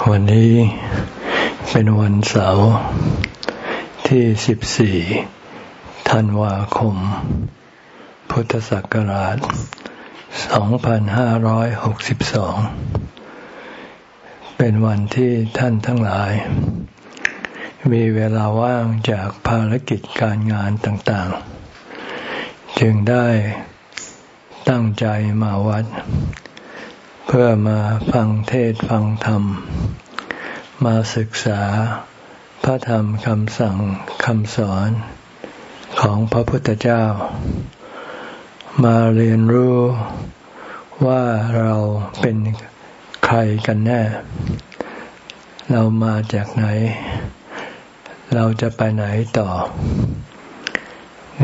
วันนี้เป็นวันเสาร์ที่ 14 ธันวาคม พุทธศักราช 2562 เป็นวันที่ท่านทั้งหลาย มีเวลาว่างจากภารกิจการงานต่างๆ จึงได้ตั้งใจมาวัดเเพื่อมาฟังเทศฟังธรรม มาศึกษาพระธรรมคำสั่งคำสอนของพระพุทธเจ้า มาเรียนรู้ว่าเราเป็นใครกันแน่ เรามาจากไหน เราจะไปไหนต่อ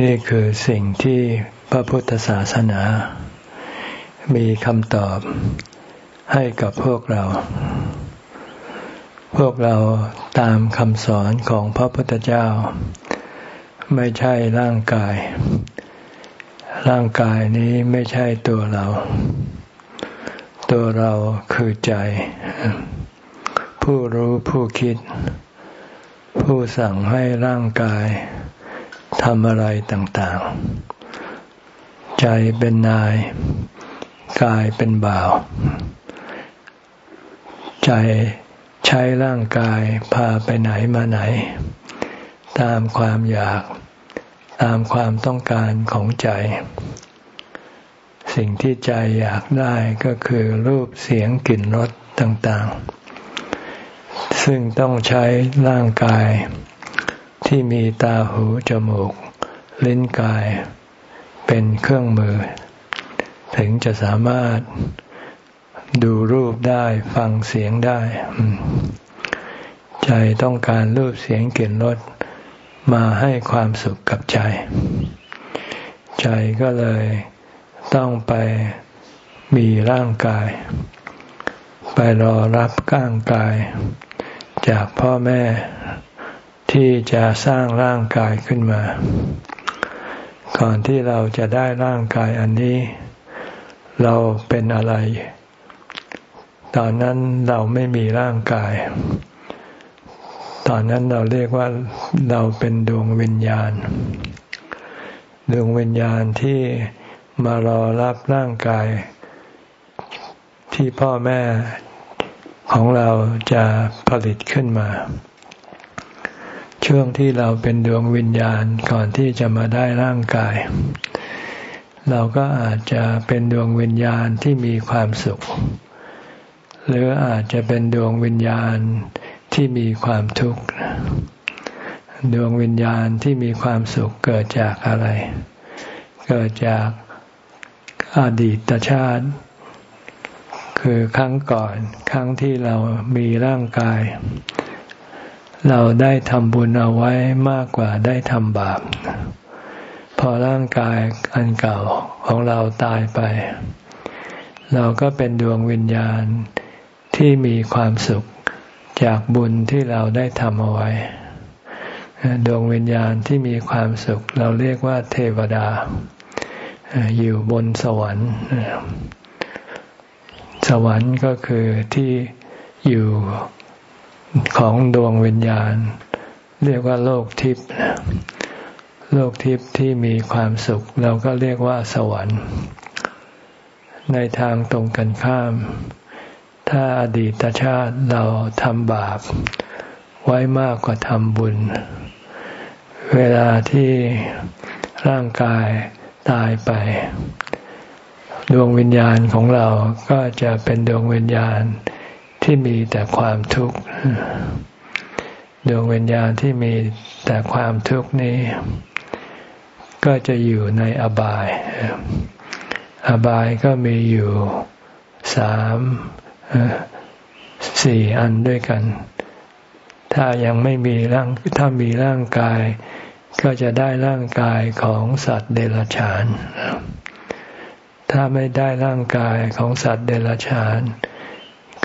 นี่คือสิ่งที่พระพุทธศาสนา มีคำตอบ ให้กับพวกเรา พวกเราตามคำสอนของพระพุทธเจ้า ไม่ใช่ร่างกาย ร่างกายนี้ไม่ใช่ตัวเรา ตัวเราคือใจ ผู้รู้ผู้คิด ผู้สั่งให้ร่างกายทำอะไรต่างๆ ใจเป็นนาย กายเป็นบ่าว ใจใช้ร่างกายพาไปไหนมาไหน ตามความอยาก ตามความต้องการของใจ สิ่งที่ใจอยากได้ก็คือรูปเสียงกลิ่นรสต่างๆ ซึ่งต้องใช้ร่างกาย ที่มีตาหูจมูก ลิ้นกาย เป็นเครื่องมือ ถึงจะสามารถ ดูรูปได้ฟังเสียงได้ ใจต้องการรูปเสียงกลิ่นรสมาให้ความสุขกับใจ ใจก็เลยต้องไปมีร่างกาย ไปรอรับก้างกาย จากพ่อแม่ที่จะสร้างร่างกายขึ้นมา ก่อนที่เราจะได้ร่างกายอันนี้ เราเป็นอะไร ตอนนั้นเราไม่มีร่างกาย ตอนนั้นเราเรียกว่าเราเป็นดวงวิญญาณ ดวงวิญญาณที่มารอรับร่างกาย ที่พ่อแม่ของเราจะผลิตขึ้นมา ช่วงที่เราเป็นดวงวิญญาณก่อนที่จะมาได้ร่างกาย เราก็อาจจะเป็นดวงวิญญาณที่มีความสุข หรืออาจจะเป็นดวงวิญญาณที่มีความทุกข์ ดวงวิญญาณที่มีความสุขเกิดจากอะไร เกิดจากอดีตชาติ คือครั้งก่อนครั้งที่เรามีร่างกาย เราได้ทำบุญเอาไว้มากกว่าได้ทำบาป พอร่างกายอันเก่าของเราตายไป เราก็เป็นดวงวิญญาณ ที่มีความสุขจากบุญที่เราได้ทำเอาไว้ ดวงวิญญาณที่มีความสุข เราเรียกว่าเทวดา อยู่บนสวรรค์ สวรรค์ก็คือที่อยู่ของดวงวิญญาณ เรียกว่าโลกทิพย์โลกทิพย์ที่มีความสุข เราก็เรียกว่าสวรรค์ ในทางตรงกันข้าม ถ้าอดีตชาติเราทำบาป ไว้มากกว่าทำบุญ เวลาที่ร่างกายตายไป ดวงวิญญาณของเราก็จะเป็นดวงวิญญาณที่มีแต่ความทุกข์ดวงวิญญาณที่มีแต่ความทุกข์นี้ ก็จะอยู่ในอบาย อบายก็มีอยู่สาม สี่อันด้วยกัน ถ้ายังไม่มีร่างถ้ามีร่างกาย ก็จะได้ร่างกายของสัตว์เดรัจฉาน ถ้าไม่ได้ร่างกายของสัตว์เดรัจฉาน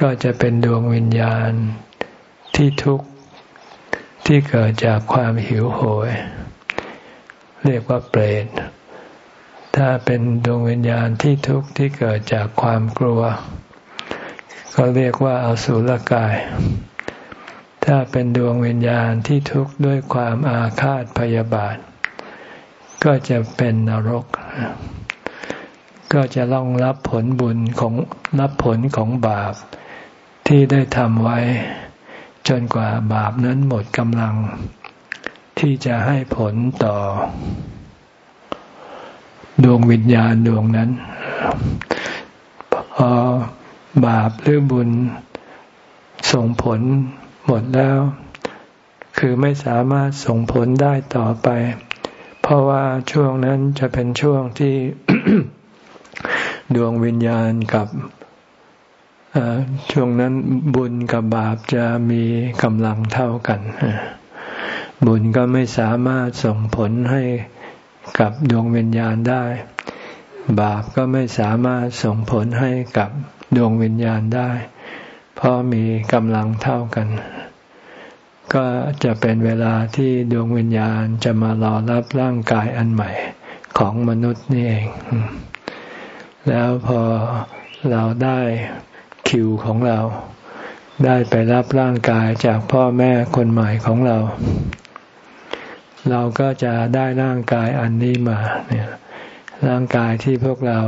ก็จะเป็นดวงวิญญาณที่ทุกข์ที่เกิดจากความหิวโหย เรียกว่าเปรต ถ้าเป็นดวงวิญญาณที่ทุกข์ที่เกิดจากความกลัว ก็เรียกว่าอาสุรกาย ถ้าเป็นดวงวิญญาณที่ทุกข์ด้วยความอาฆาตพยาบาท ก็จะเป็นนรก ก็จะต้องรับผลบุญของรับผลของบาปที่ได้ทำไว้ จนกว่าบาปนั้นหมดกำลัง ที่จะให้ผลต่อ ดวงวิญญาณดวงนั้นพอ บาปหรือบุญส่งผลหมดแล้ว คือไม่สามารถส่งผลได้ต่อไป เพราะว่าช่วงนั้นจะเป็นช่วงที่ดวงวิญญาณกับช่วงนั้นบุญกับบาปจะมีกำลังเท่ากัน บุญก็ไม่สามารถส่งผลให้กับดวงวิญญาณได้ บาปก็ไม่สามารถส่งผลให้กับดวงวิญญาณได้ เพราะมีกำลังเท่ากัน ก็จะเป็นเวลาที่ดวงวิญญาณจะมารอรับร่างกายอันใหม่ของมนุษย์นี่เอง แล้วพอเราได้คิวของเรา ได้ไปรับร่างกายจากพ่อแม่คนใหม่ของเรา เราก็จะได้ร่างกายอันนี้มาเนี่ยร่างกายที่พวกเรา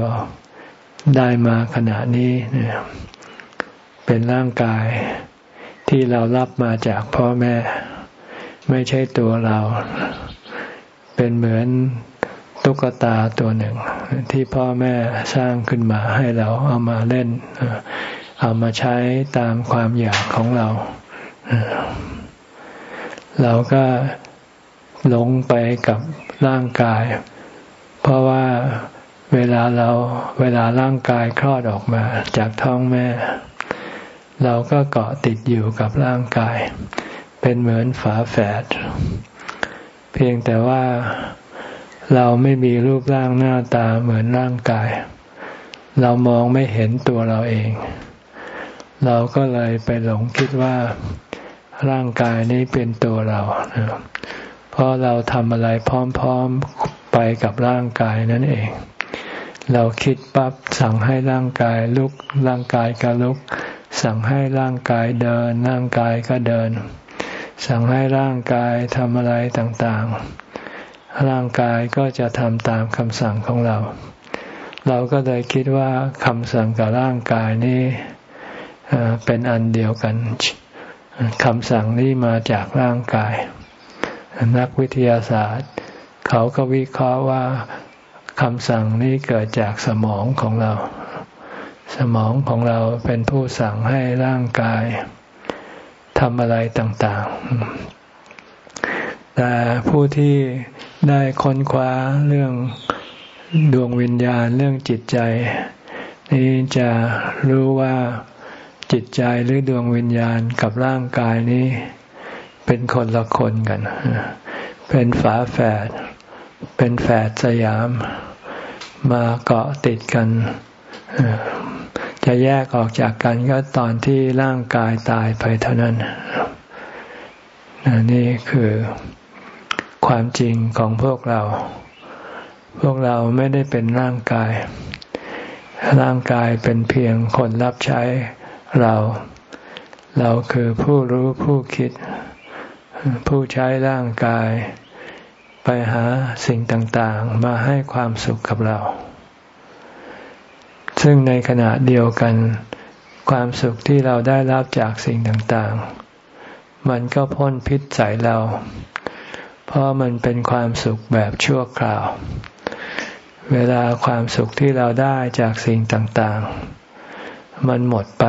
ได้มาขณะนี้เนี่ยเป็นร่างกายที่เรารับมาจากพ่อแม่ ไม่ใช่ตัวเรา เป็นเหมือนตุ๊กตาตัวหนึ่ง ที่พ่อแม่สร้างขึ้นมาให้เราเอามาเล่น เอามาใช้ตามความอยากของเรา เราก็หลงไปกับร่างกาย เพราะว่า เวลาเราเวลาร่างกายคลอดออกมาจากท้องแม่ เราก็เกาะติดอยู่กับร่างกาย เป็นเหมือนฝาแฝด เพียงแต่ว่าเราไม่มีรูปร่างหน้าตาเหมือนร่างกาย เรามองไม่เห็นตัวเราเอง เราก็เลยไปหลงคิดว่าร่างกายนี้เป็นตัวเรา เพราะเราทำอะไรพร้อม ๆไปกับร่างกายนั่นเอง เราคิดปั๊บสั่งให้ร่างกายลุก ร่างกายก็ลุก สั่งให้ร่างกายเดิน ร่างกายก็เดิน สั่งให้ร่างกายทำอะไรต่างๆ ร่างกายก็จะทำตามคำสั่งของเรา เราก็เลยคิดว่าคำสั่งกับร่างกายนี้เป็นอันเดียวกันคำสั่งนี้มาจากร่างกาย นักวิทยาศาสตร์ เขาก็วิเคราะห์ว่า คำสั่งนี้เกิดจากสมองของเรา สมองของเราเป็นผู้สั่งให้ร่างกายทำอะไรต่าง ๆ แต่ผู้ที่ได้ค้นคว้าเรื่องดวงวิญญาณเรื่องจิตใจ นี้จะรู้ว่าจิตใจหรือดวงวิญญาณกับร่างกายนี้ เป็นคนละคนกัน เป็นฝาแฝด เป็นแฝดสยามมาเกาะติดกัน จะแยกออกจากกันก็ตอนที่ร่างกายตายไปเท่านั้นนี่คือความจริงของพวกเรา พวกเราไม่ได้เป็นร่างกาย ร่างกายเป็นเพียงคนรับใช้เรา เราคือผู้รู้ผู้คิด ผู้ใช้ร่างกาย ไปหาสิ่งต่างๆ มาให้ความสุขกับเรา ซึ่งในขณะเดียวกัน ความสุขที่เราได้รับจากสิ่งต่างๆ มันก็พ้นพิษใส่เรา เพราะมันเป็นความสุขแบบชั่วคราว เวลาความสุขที่เราได้จากสิ่งต่างๆ มันหมดไป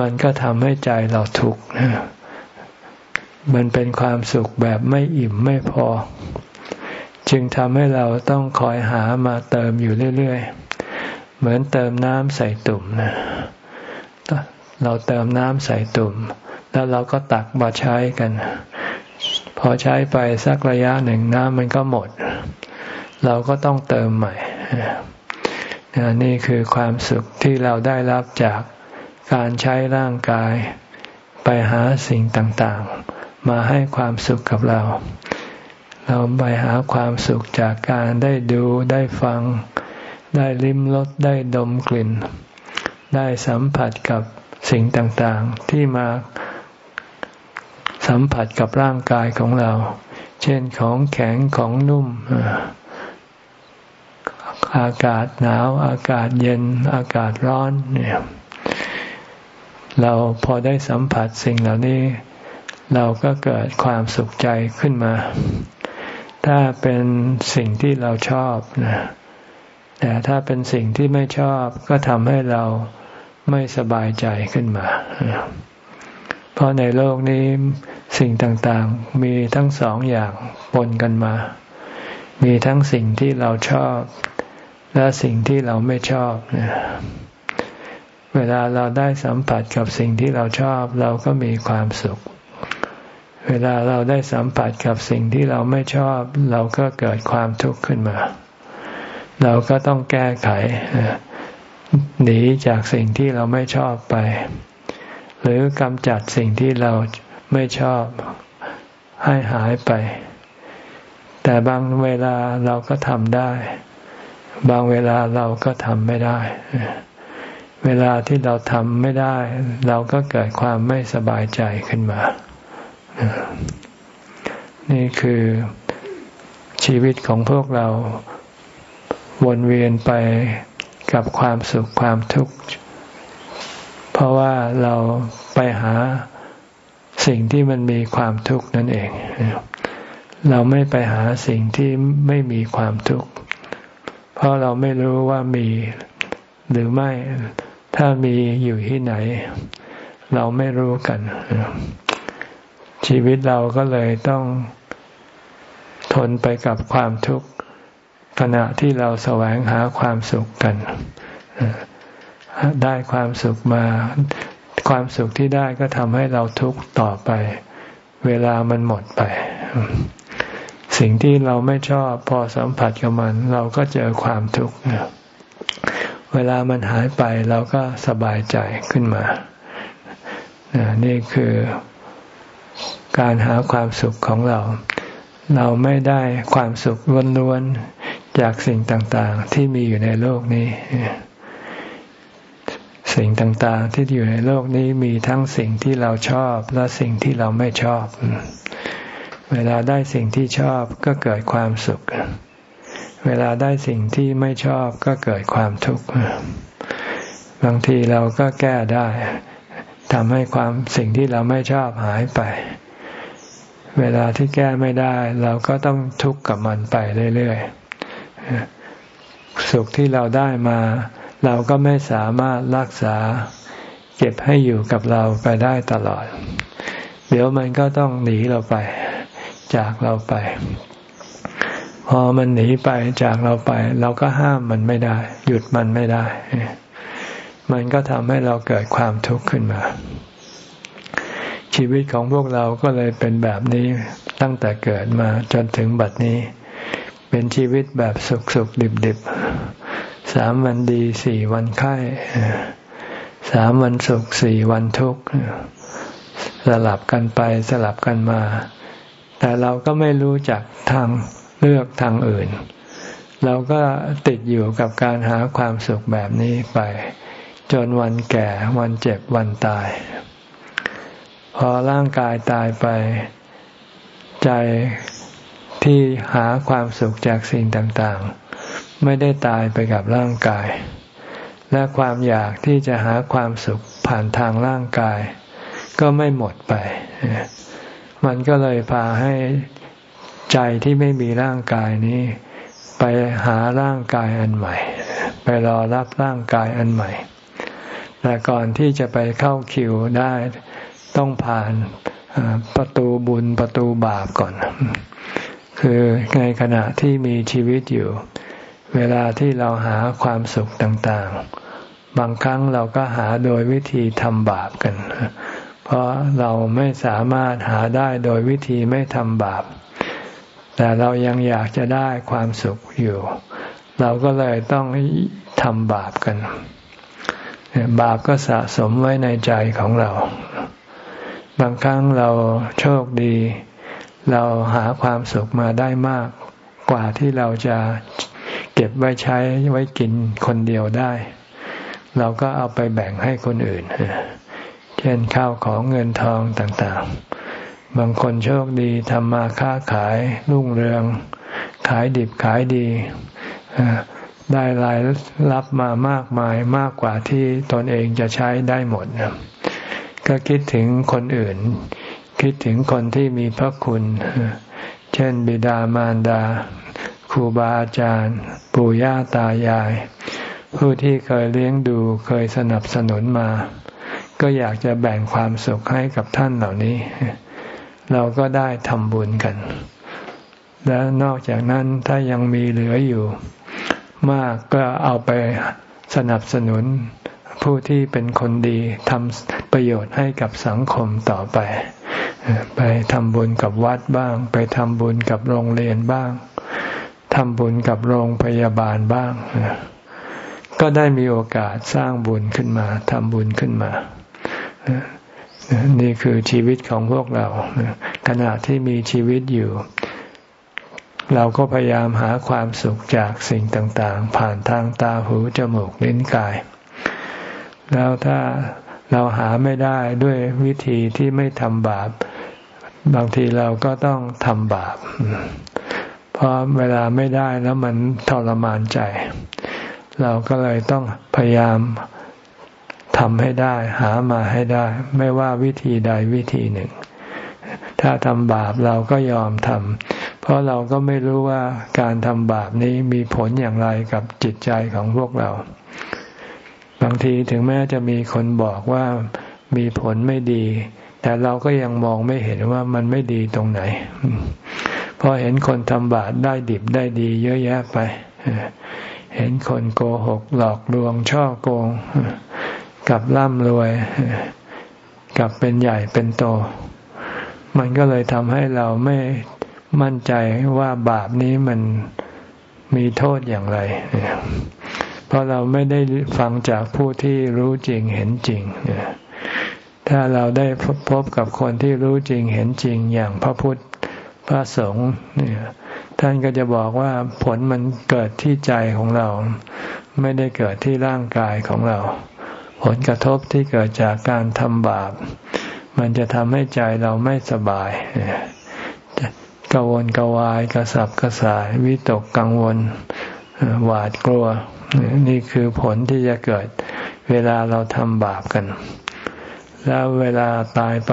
มันก็ทำให้ใจเราทุกข์ มันเป็นความสุขแบบไม่อิ่มไม่พอ จึงทำให้เราต้องคอยหามาเติมอยู่เรื่อยๆ เหมือนเติมน้ำใส่ตุ่มนะเราเติมน้ำใส่ตุ่ม แล้วเราก็ตักมาใช้กัน พอใช้ไปสักระยะหนึ่งน้ำมันก็หมด เราก็ต้องเติมใหม่นี่คือความสุขที่เราได้รับจากการใช้ร่างกายไปหาสิ่งต่างๆ มาให้ความสุขกับเรา เราไปหาความสุขจากการได้ดูได้ฟัง ได้ลิ้มรสได้ดมกลิ่น ได้สัมผัสกับสิ่งต่างๆ ที่มาสัมผัสกับร่างกายของเรา เช่นของแข็งของนุ่ม อากาศหนาว อากาศเย็น อากาศร้อนเนี่ยเราพอได้สัมผัสสิ่งเหล่านี้ เราก็เกิดความสุขใจขึ้นมา ถ้าเป็นสิ่งที่เราชอบนะแต่ถ้าเป็นสิ่งที่ไม่ชอบก็ทำให้เราไม่สบายใจขึ้นมา เพราะในโลกนี้สิ่งต่างๆมีทั้งสองอย่างปนกันมา มีทั้งสิ่งที่เราชอบ และสิ่งที่เราไม่ชอบเวลาเราได้สัมผัสกับสิ่งที่เราชอบ เราก็มีความสุข เวลาเราได้สัมผัสกับสิ่งที่เราไม่ชอบ เราก็เกิดความทุกข์ขึ้นมา เราก็ต้องแก้ไข หนีจากสิ่งที่เราไม่ชอบไป หรือกำจัดสิ่งที่เราไม่ชอบให้หายไป แต่บางเวลาเราก็ทำได้ บางเวลาเราก็ทำไม่ได้ เวลาที่เราทำไม่ได้ เราก็เกิดความไม่สบายใจขึ้นมา นี่คือชีวิตของพวกเราวนเวียนไปกับความสุขความทุกข์ เพราะว่าเราไปหาสิ่งที่มันมีความทุกข์นั่นเอง เราไม่ไปหาสิ่งที่ไม่มีความทุกข์ เพราะเราไม่รู้ว่ามีหรือไม่ ถ้ามีอยู่ที่ไหน เราไม่รู้กัน ชีวิตเราก็เลยต้องทนไปกับความทุกข์ขณะที่เราแสวงหาความสุขกัน ได้ความสุขมา ความสุขที่ได้ก็ทำให้เราทุกข์ต่อไป เวลามันหมดไป สิ่งที่เราไม่ชอบพอสัมผัสกับมัน เราก็เจอความทุกข์เวลามันหายไปเราก็สบายใจขึ้นมา นี่คือ การหาความสุขของเรา เราไม่ได้ความสุขล้วนๆจากสิ่งต่างๆ ที่มีอยู่ในโลกนี้ สิ่งต่างๆ ที่อยู่ในโลกนี้มีทั้งสิ่งที่เราชอบและสิ่งที่เราไม่ชอบ เวลาได้สิ่งที่ชอบก็เกิดความสุข เวลาได้สิ่งที่ไม่ชอบก็เกิดความทุกข์บางทีเราก็แก้ได้ทำให้ความสิ่งที่เราไม่ชอบหายไป เวลาที่แก้ไม่ได้ เราก็ต้องทุกข์กับมันไปเรื่อยๆ สุขที่เราได้มา เราก็ไม่สามารถรักษา เก็บให้อยู่กับเราไปได้ตลอด เดี๋ยวมันก็ต้องหนีเราไป จากเราไป พอมันหนีไปจากเราไป เราก็ห้ามมันไม่ได้ หยุดมันไม่ได้ มันก็ทำให้เราเกิดความทุกข์ขึ้นมา ชีวิตของพวกเราก็เลยเป็นแบบนี้ตั้งแต่เกิดมาจนถึงบัดนี้ เป็นชีวิตแบบสุขสุขดิบดิบสามวันดีสี่วันไข้สามวันสุขสี่วันทุกข์สลับกันไปสลับกันมา แต่เราก็ไม่รู้จักทางเลือกทางอื่น เราก็ติดอยู่กับการหาความสุขแบบนี้ไป จนวันแก่วันเจ็บวันตาย พอร่างกายตายไป ใจที่หาความสุขจากสิ่งต่างๆ ไม่ได้ตายไปกับร่างกาย และความอยากที่จะหาความสุขผ่านทางร่างกาย ก็ไม่หมดไป มันก็เลยพาให้ใจที่ไม่มีร่างกายนี้ ไปหาร่างกายอันใหม่ ไปรอรับร่างกายอันใหม่แต่ก่อนที่จะไปเข้าคิวได้ ต้องผ่านประตูบุญประตูบาปก่อน คือในขณะที่มีชีวิตอยู่ เวลาที่เราหาความสุขต่างๆ บางครั้งเราก็หาโดยวิธีทำบาปกัน เพราะเราไม่สามารถหาได้โดยวิธีไม่ทำบาป แต่เรายังอยากจะได้ความสุขอยู่ เราก็เลยต้องทำบาปกัน บาปก็สะสมไว้ในใจของเรา บางครั้งเราโชคดี เราหาความสุขมาได้มากกว่าที่เราจะเก็บไว้ใช้ไว้กินคนเดียวได้ เราก็เอาไปแบ่งให้คนอื่น เช่นข้าวของเงินทองต่างๆ บางคนโชคดีทำมาค้าขายรุ่งเรือง ขายดิบขายดี ได้รายรับมามากมายมากกว่าที่ตนเองจะใช้ได้หมด ก็คิดถึงคนอื่น คิดถึงคนที่มีพระคุณ เช่น บิดามารดาครูบาอาจารย์ ปู่ย่าตายาย ผู้ที่เคยเลี้ยงดูเคยสนับสนุนมา ก็อยากจะแบ่งความสุขให้กับท่านเหล่านี้ เราก็ได้ทำบุญกัน และนอกจากนั้นถ้ายังมีเหลืออยู่ มากก็เอาไปสนับสนุนผู้ที่เป็นคนดีทำ ประโยชน์ให้กับสังคมต่อไป ไปทำบุญกับวัดบ้าง ไปทำบุญกับโรงเรียนบ้างทำบุญกับโรงพยาบาลบ้าง ก็ได้มีโอกาสสร้างบุญขึ้นมาทำบุญขึ้นมา นี่คือชีวิตของพวกเราขณะที่มีชีวิตอยู่ เราก็พยายามหาความสุขจากสิ่งต่าง ๆ ผ่านทางตาหูจมูกลิ้นกาย แล้วถ้า เราหาไม่ได้ด้วยวิธีที่ไม่ทำบาป บางทีเราก็ต้องทำบาป เพราะเวลาไม่ได้แล้วมันทรมานใจ เราก็เลยต้องพยายามทำให้ได้ หามาให้ได้ ไม่ว่าวิธีใดวิธีหนึ่ง ถ้าทำบาปเราก็ยอมทำเพราะเราก็ไม่รู้ว่าการทำบาปนี้มีผลอย่างไรกับจิตใจของพวกเรา บางทีถึงแม้จะมีคนบอกว่ามีผลไม่ดี แต่เราก็ยังมองไม่เห็นว่ามันไม่ดีตรงไหนพราะเห็นคนทำบาปได้ดิบได้ดี เยอะแยะไป เห็นคนโกหกหลอกลวงช่อโกงกับร่ำรวยกับเป็นใหญ่เป็นโต มันก็เลยทำให้เราไม่มั่นใจว่าบาปนี้มันมีโทษอย่างไรเพ ราะเราไม่ได้ฟังจากผู้ที่รู้จริงเห็นจริง ถ้าเราได้พบกับคนที่รู้จริงเห็นจริงอย่างพระพุทธพระสงฆ์ท่านก็จะบอกว่าผลมันเกิดที่ใจของเรา ไม่ได้เกิดที่ร่างกายของเรา ผลกระทบที่เกิดจากการทำบาป มันจะทำให้ใจเราไม่สบายกวนกวายกระสับกระส่ายวิตกกังวล หวาดกลัว นี่คือผลที่จะเกิด เวลาเราทำบาปกัน แล้วเวลาตายไป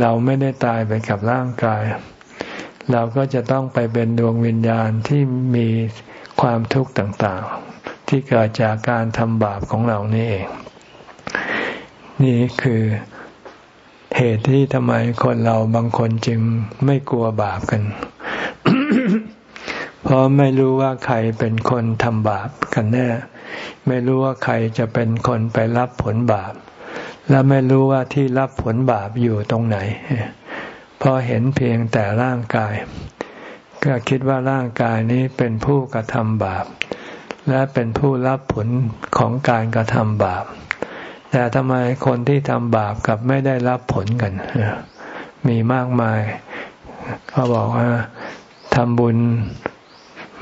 เราไม่ได้ตายไปกับร่างกาย เราก็จะต้องไปเป็นดวงวิญญาณที่มีความทุกข์ต่างๆ ที่เกิดจากการทำบาปของเรานี่เอง นี่คือเหตุที่ทำไมคนเราบางคนจึงไม่กลัวบาปกัน เพราะไม่รู้ว่าใครเป็นคนทำบาปกันแน่ ไม่รู้ว่าใครจะเป็นคนไปรับผลบาป และไม่รู้ว่าที่รับผลบาปอยู่ตรงไหน พอเห็นเพียงแต่ร่างกาย ก็คิดว่าร่างกายนี้เป็นผู้กระทำบาป และเป็นผู้รับผลของการกระทำบาป แต่ทำไมคนที่ทำบาปกับไม่ได้รับผลกัน มีมากมาย เขาบอกว่าทำบุญ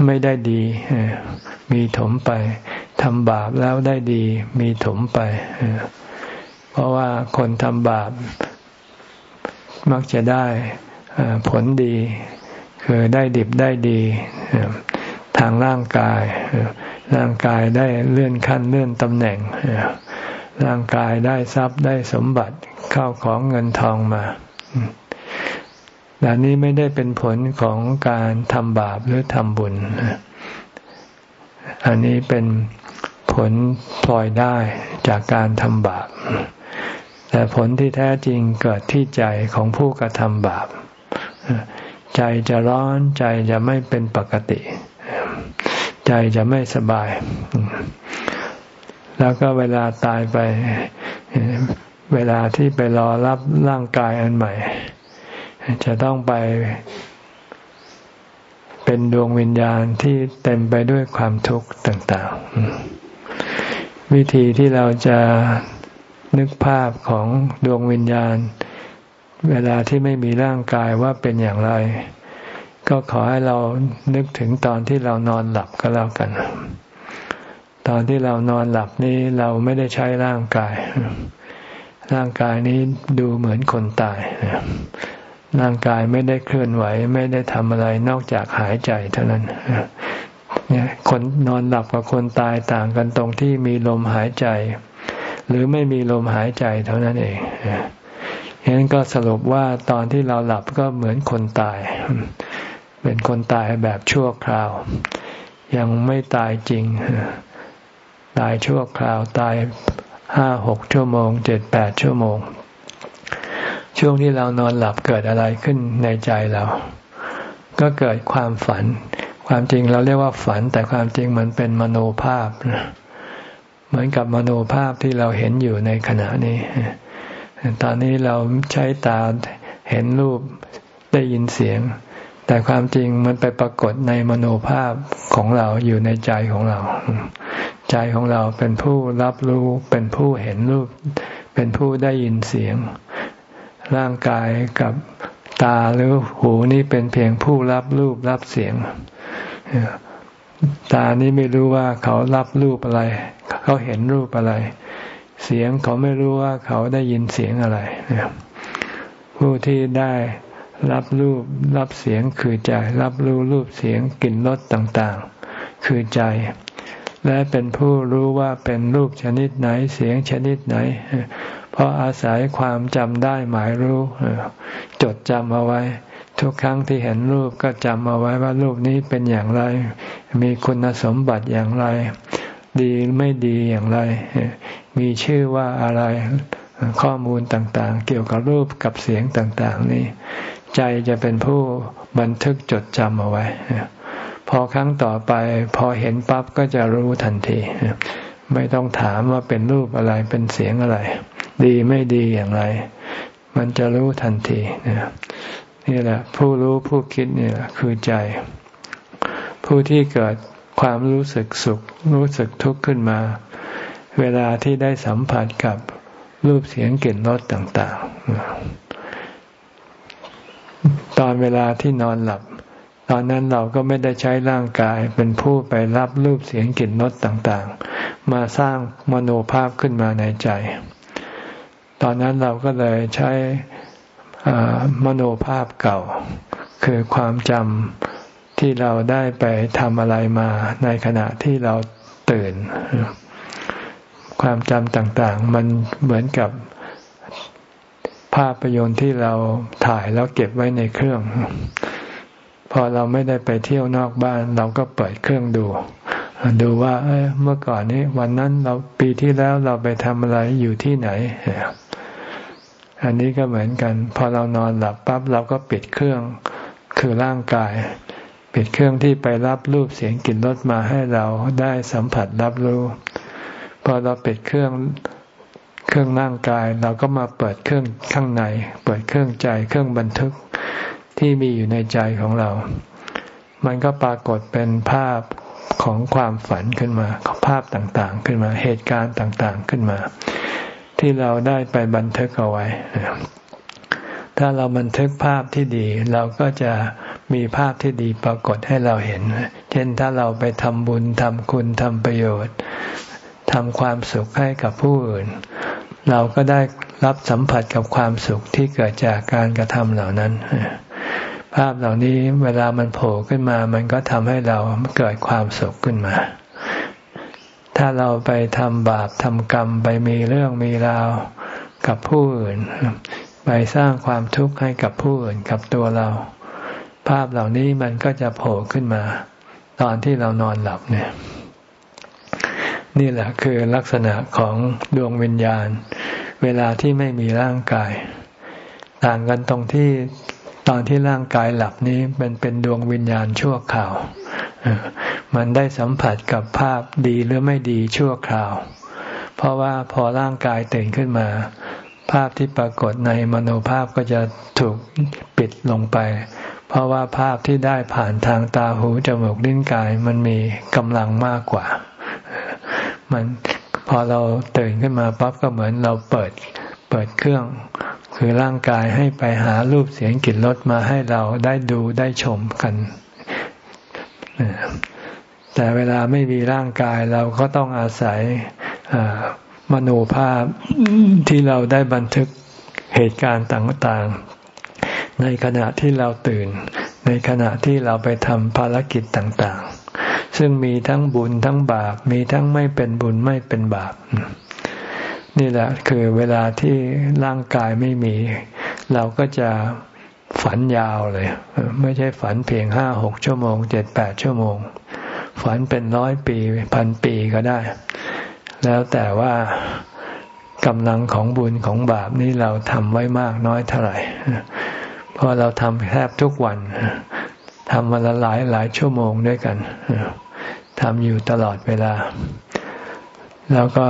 ไม่ได้ดี มีถมไปทำบาปแล้วได้ดี มีถมไป เพราะว่าคนทำบาป มักจะได้ผลดี คือได้ดิบได้ดี ทางร่างกาย ร่างกายได้เลื่อนขั้นเลื่อนตำแหน่ง ร่างกายได้ทรัพย์ได้สมบัติเข้าของเงินทองมา แต่นี้ไม่ได้เป็นผลของการทำบาปหรือทำบุญ อันนี้เป็นผลพลอยได้จากการทำบาป แต่ผลที่แท้จริงเกิดที่ใจของผู้กระทำบาป ใจจะร้อนใจจะไม่เป็นปกติ ใจจะไม่สบาย แล้วก็เวลาตายไป เวลาที่ไปรอรับร่างกายอันใหม่ จะต้องไปเป็นดวงวิญญาณที่เต็มไปด้วยความทุกข์ต่างๆ วิธีที่เราจะนึกภาพของดวงวิญญาณ เวลาที่ไม่มีร่างกายว่าเป็นอย่างไร ก็ขอให้เรานึกถึงตอนที่เรานอนหลับก็แล้วกัน ตอนที่เรานอนหลับนี้เราไม่ได้ใช้ร่างกาย ร่างกายนี้ดูเหมือนคนตาย ร่างกายไม่ได้เคลื่อนไหว ไม่ได้ทำอะไรนอกจากหายใจเท่านั้นเนี่ยคนนอนหลับกับคนตายต่างกันตรงที่มีลมหายใจ หรือไม่มีลมหายใจเท่านั้นเองฉะนั้นก็สรุปว่าตอนที่เราหลับก็เหมือนคนตาย เป็นคนตายแบบชั่วคราว ยังไม่ตายจริง ตายชั่วคราวตายห้าหกชั่วโมงเจ็ดแปดชั่วโมง ช่วงที่เรานอนหลับเกิดอะไรขึ้นในใจเรา ก็เกิดความฝัน ความจริงเราเรียกว่าฝัน แต่ความจริงมันเป็นมโนภาพ เหมือนกับมโนภาพที่เราเห็นอยู่ในขณะนี้ ตอนนี้เราใช้ตาเห็นรูปได้ยินเสียง แต่ความจริงมันไปปรากฏในมโนภาพของเราอยู่ในใจของเรา ใจของเราเป็นผู้รับรู้เป็นผู้เห็นรูป เป็นผู้ได้ยินเสียง ร่างกายกับตาหรือหูนี่เป็นเพียงผู้รับรูปรับเสียง ตานี่ไม่รู้ว่าเขารับรูปอะไร เขาเห็นรูปอะไร เสียงเขาไม่รู้ว่าเขาได้ยินเสียงอะไร ผู้ที่ได้รับรูปรับเสียงคือใจ รับรู้รูปเสียงกลิ่นรสต่างๆ คือใจ และเป็นผู้รู้ว่าเป็นรูปชนิดไหนเสียงชนิดไหน เพราะอาศัยความจำได้หมายรู้ จดจำเอาไว้ ทุกครั้งที่เห็นรูปก็จำเอาไว้ว่ารูปนี้เป็นอย่างไร มีคุณสมบัติอย่างไร ดีไม่ดีอย่างไร มีชื่อว่าอะไรข้อมูลต่างๆ เกี่ยวกับรูปกับเสียงต่างๆ นี่ใจจะเป็นผู้บันทึกจดจำเอาไว้ พอครั้งต่อไป พอเห็นปั๊บก็จะรู้ทันที ไม่ต้องถามว่าเป็นรูปอะไรเป็นเสียงอะไร ดีไม่ดีอย่างไร มันจะรู้ทันทีนี่แหละ ผู้รู้ผู้คิดนี่แหละคือใจ ผู้ที่เกิดความรู้สึกสุข รู้สึกทุกข์ขึ้นมา เวลาที่ได้สัมผัสกับรูปเสียงกลิ่นรสต่าง ๆ ตอนเวลาที่นอนหลับ ตอนนั้นเราก็ไม่ได้ใช้ร่างกายเป็นผู้ไปรับรูปเสียงกลิ่นรสต่าง ๆ มาสร้างมโนภาพขึ้นมาในใจ ตอนนั้นเราก็เลยใช้มโนภาพเก่า คือความจำที่เราได้ไปทำอะไรมาในขณะที่เราตื่น ความจำต่างๆ มันเหมือนกับภาพยนตร์ที่เราถ่ายแล้วเก็บไว้ในเครื่อง พอเราไม่ได้ไปเที่ยวนอกบ้าน เราก็เปิดเครื่องดู ดูว่าเเมื่อก่อนนี้วันนั้นเราปีที่แล้วเราไปทำอะไรอยู่ที่ไหน อันนี้ก็เหมือนกัน พอเรานอนหลับปั๊บเราก็ปิดเครื่องคือร่างกาย ปิดเครื่องที่ไปรับรูปเสียงกลิ่นรสมาให้เราได้สัมผัสรับรู้ พอเราปิดเครื่องเครื่องร่างกาย เราก็มาเปิดเครื่องข้างใน เปิดเครื่องใจเครื่องบันทึกที่มีอยู่ในใจของเรา มันก็ปรากฏเป็นภาพของความฝันขึ้นมาภาพต่างๆ ขึ้นมา เหตุการณ์ต่างๆขึ้นมา ที่เราได้ไปบันทึกเอาไว้ ถ้าเราบันทึกภาพที่ดี เราก็จะมีภาพที่ดีปรากฏให้เราเห็น เช่นถ้าเราไปทำบุญทำคุณทำประโยชน์ทำความสุขให้กับผู้อื่น เราก็ได้รับสัมผัสกับความสุขที่เกิดจากการกระทำเหล่านั้น ภาพเหล่านี้เวลามันโผล่ขึ้นมา มันก็ทำให้เราเกิดความสุขขึ้นมา ถ้าเราไปทำบาปทำกรรมไปมีเรื่องมีราวกับผู้อื่น ไปสร้างความทุกข์ให้กับผู้อื่นกับตัวเรา ภาพเหล่านี้มันก็จะโผล่ขึ้นมา ตอนที่เรานอนหลับเนี่ย นี่แหละคือลักษณะของดวงวิญญาณ เวลาที่ไม่มีร่างกาย ต่างกันตรงที่ตอนที่ร่างกายหลับนี้เป็นเป็นดวงวิญญาณชั่วคราว มันได้สัมผัสกับภาพดีหรือไม่ดีชั่วคราว เพราะว่าพอร่างกายตื่นขึ้นมา ภาพที่ปรากฏในมโนภาพก็จะถูกปิดลงไป เพราะว่าภาพที่ได้ผ่านทางตาหูจมูกลิ้นกายมันมีกำลังมากกว่า มันพอเราตื่นขึ้นมาปั๊บก็เหมือนเราเปิดเปิดเครื่อง คือร่างกายให้ไปหารูปเสียงกลิ่นรสมาให้เราได้ดูได้ชมกัน แต่เวลาไม่มีร่างกายเราก็ต้องอาศัยมโนภาพที่เราได้บันทึกเหตุการณ์ต่างๆ ในขณะที่เราตื่น ในขณะที่เราไปทำภารกิจต่างๆ ซึ่งมีทั้งบุญทั้งบาป มีทั้งไม่เป็นบุญไม่เป็นบาป นี่แหละคือเวลาที่ร่างกายไม่มี เราก็จะฝันยาวเลย ไม่ใช่ฝันเพียงห้าหกชั่วโมงเจ็ดแปดชั่วโมง ฝันเป็นร้อยปีพันปีก็ได้ แล้วแต่ว่ากำลังของบุญของบาปนี่เราทำไว้มากน้อยเท่าไหร่เพราะเราทำแทบทุกวันทำวันละหลายหลายชั่วโมงด้วยกันทำอยู่ตลอดเวลา แล้วก็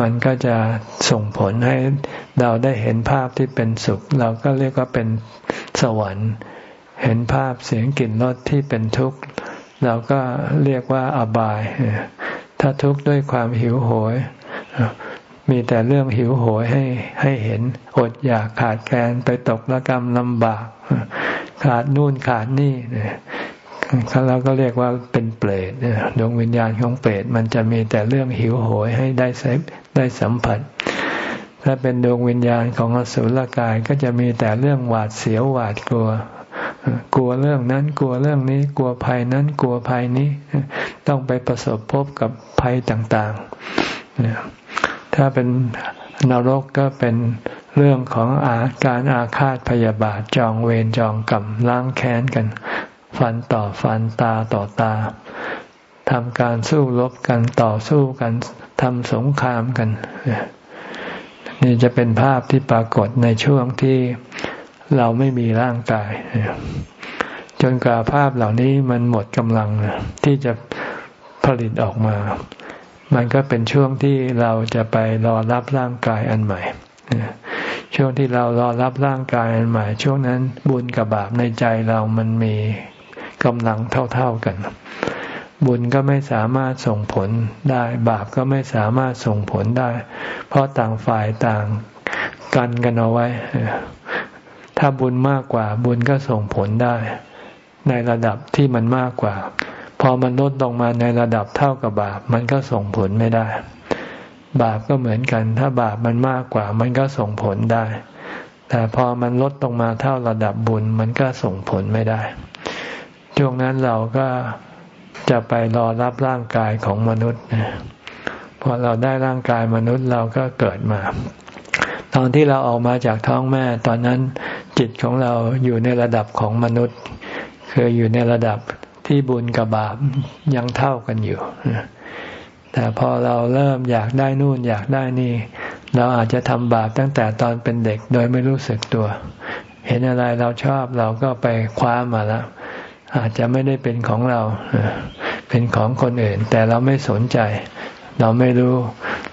มันก็จะส่งผลให้เราได้เห็นภาพที่เป็นสุข เราก็เรียกว่าเป็นสวรรค์ เห็นภาพเสียงกลิ่นรสที่เป็นทุกข์ เราก็เรียกว่าอบาย ถ้าทุกข์ด้วยความหิวโหย มีแต่เรื่องหิวโหยให้ให้เห็น อดอยากขาดแคลนไปตกระกรรมลำบาก ขาดนู่นขาดนี่เราก็เรียกว่าเป็นเปรตดวงวิญญาณของเปรตมันจะมีแต่เรื่องหิวโหยให้ได้เสพได้สัมผัส ถ้าเป็นดวงวิญญาณของอสุรกายก็จะมีแต่เรื่องหวาดเสียวหวาดกลัว กลัวเรื่องนั้นกลัวเรื่องนี้ กลัวภัยนั้นกลัวภัยนี้ ต้องไปประสบพบกับภัยต่างๆ ถ้าเป็นนรกก็เป็นเรื่องของอาการอาฆาตพยาบาทจองเวรจองกรรมล้างแค้นกัน ฟันต่อฟันตาต่อตาทำการสู้รบกันต่อสู้กันทำสงครามกัน นี่จะเป็นภาพที่ปรากฏในช่วงที่ เราไม่มีร่างกาย จนกว่าภาพเหล่านี้มันหมดกำลังที่จะผลิตออกมา มันก็เป็นช่วงที่เราจะไปรอรับร่างกายอันใหม่ช่วงที่เรารอรับร่างกายอันใหม่ ช่วงนั้นบุญกับบาปในใจเรามันมีกำลังเท่าๆกัน บุญก็ไม่สามารถส่งผลได้ บาปก็ไม่สามารถส่งผลได้ เพราะต่างฝ่ายต่างกันกันเอาไว้ ถ้าบุญมากกว่าบุญก็ส่งผลได้ ในระดับที่มันมากกว่า พอมันลดลงมาในระดับเท่ากับบาป มันก็ส่งผลไม่ได้ บาปก็เหมือนกัน ถ้าบาปมันมากกว่า มันก็ส่งผลได้ แต่พอมันลดลงมาเท่าระดับบุญ มันก็ส่งผลไม่ได้ช่วงนั้นเราก็จะไปรอรับร่างกายของมนุษย์พอเราได้ร่างกายมนุษย์เราก็เกิดมา ตอนที่เราออกมาจากท้องแม่ ตอนนั้น จิตของเราอยู่ในระดับของมนุษย์ คืออยู่ในระดับที่บุญกับบาปยังเท่ากันอยู่ แต่พอเราเริ่มอยากได้นู่นอยากได้นี่ เราอาจจะทำบาปตั้งแต่ตอนเป็นเด็กโดยไม่รู้สึกตัว เห็นอะไรเราชอบเราก็ไปคว้ามาแล้ว อาจจะไม่ได้เป็นของเรา เป็นของคนอื่น แต่เราไม่สนใจ เราไม่รู้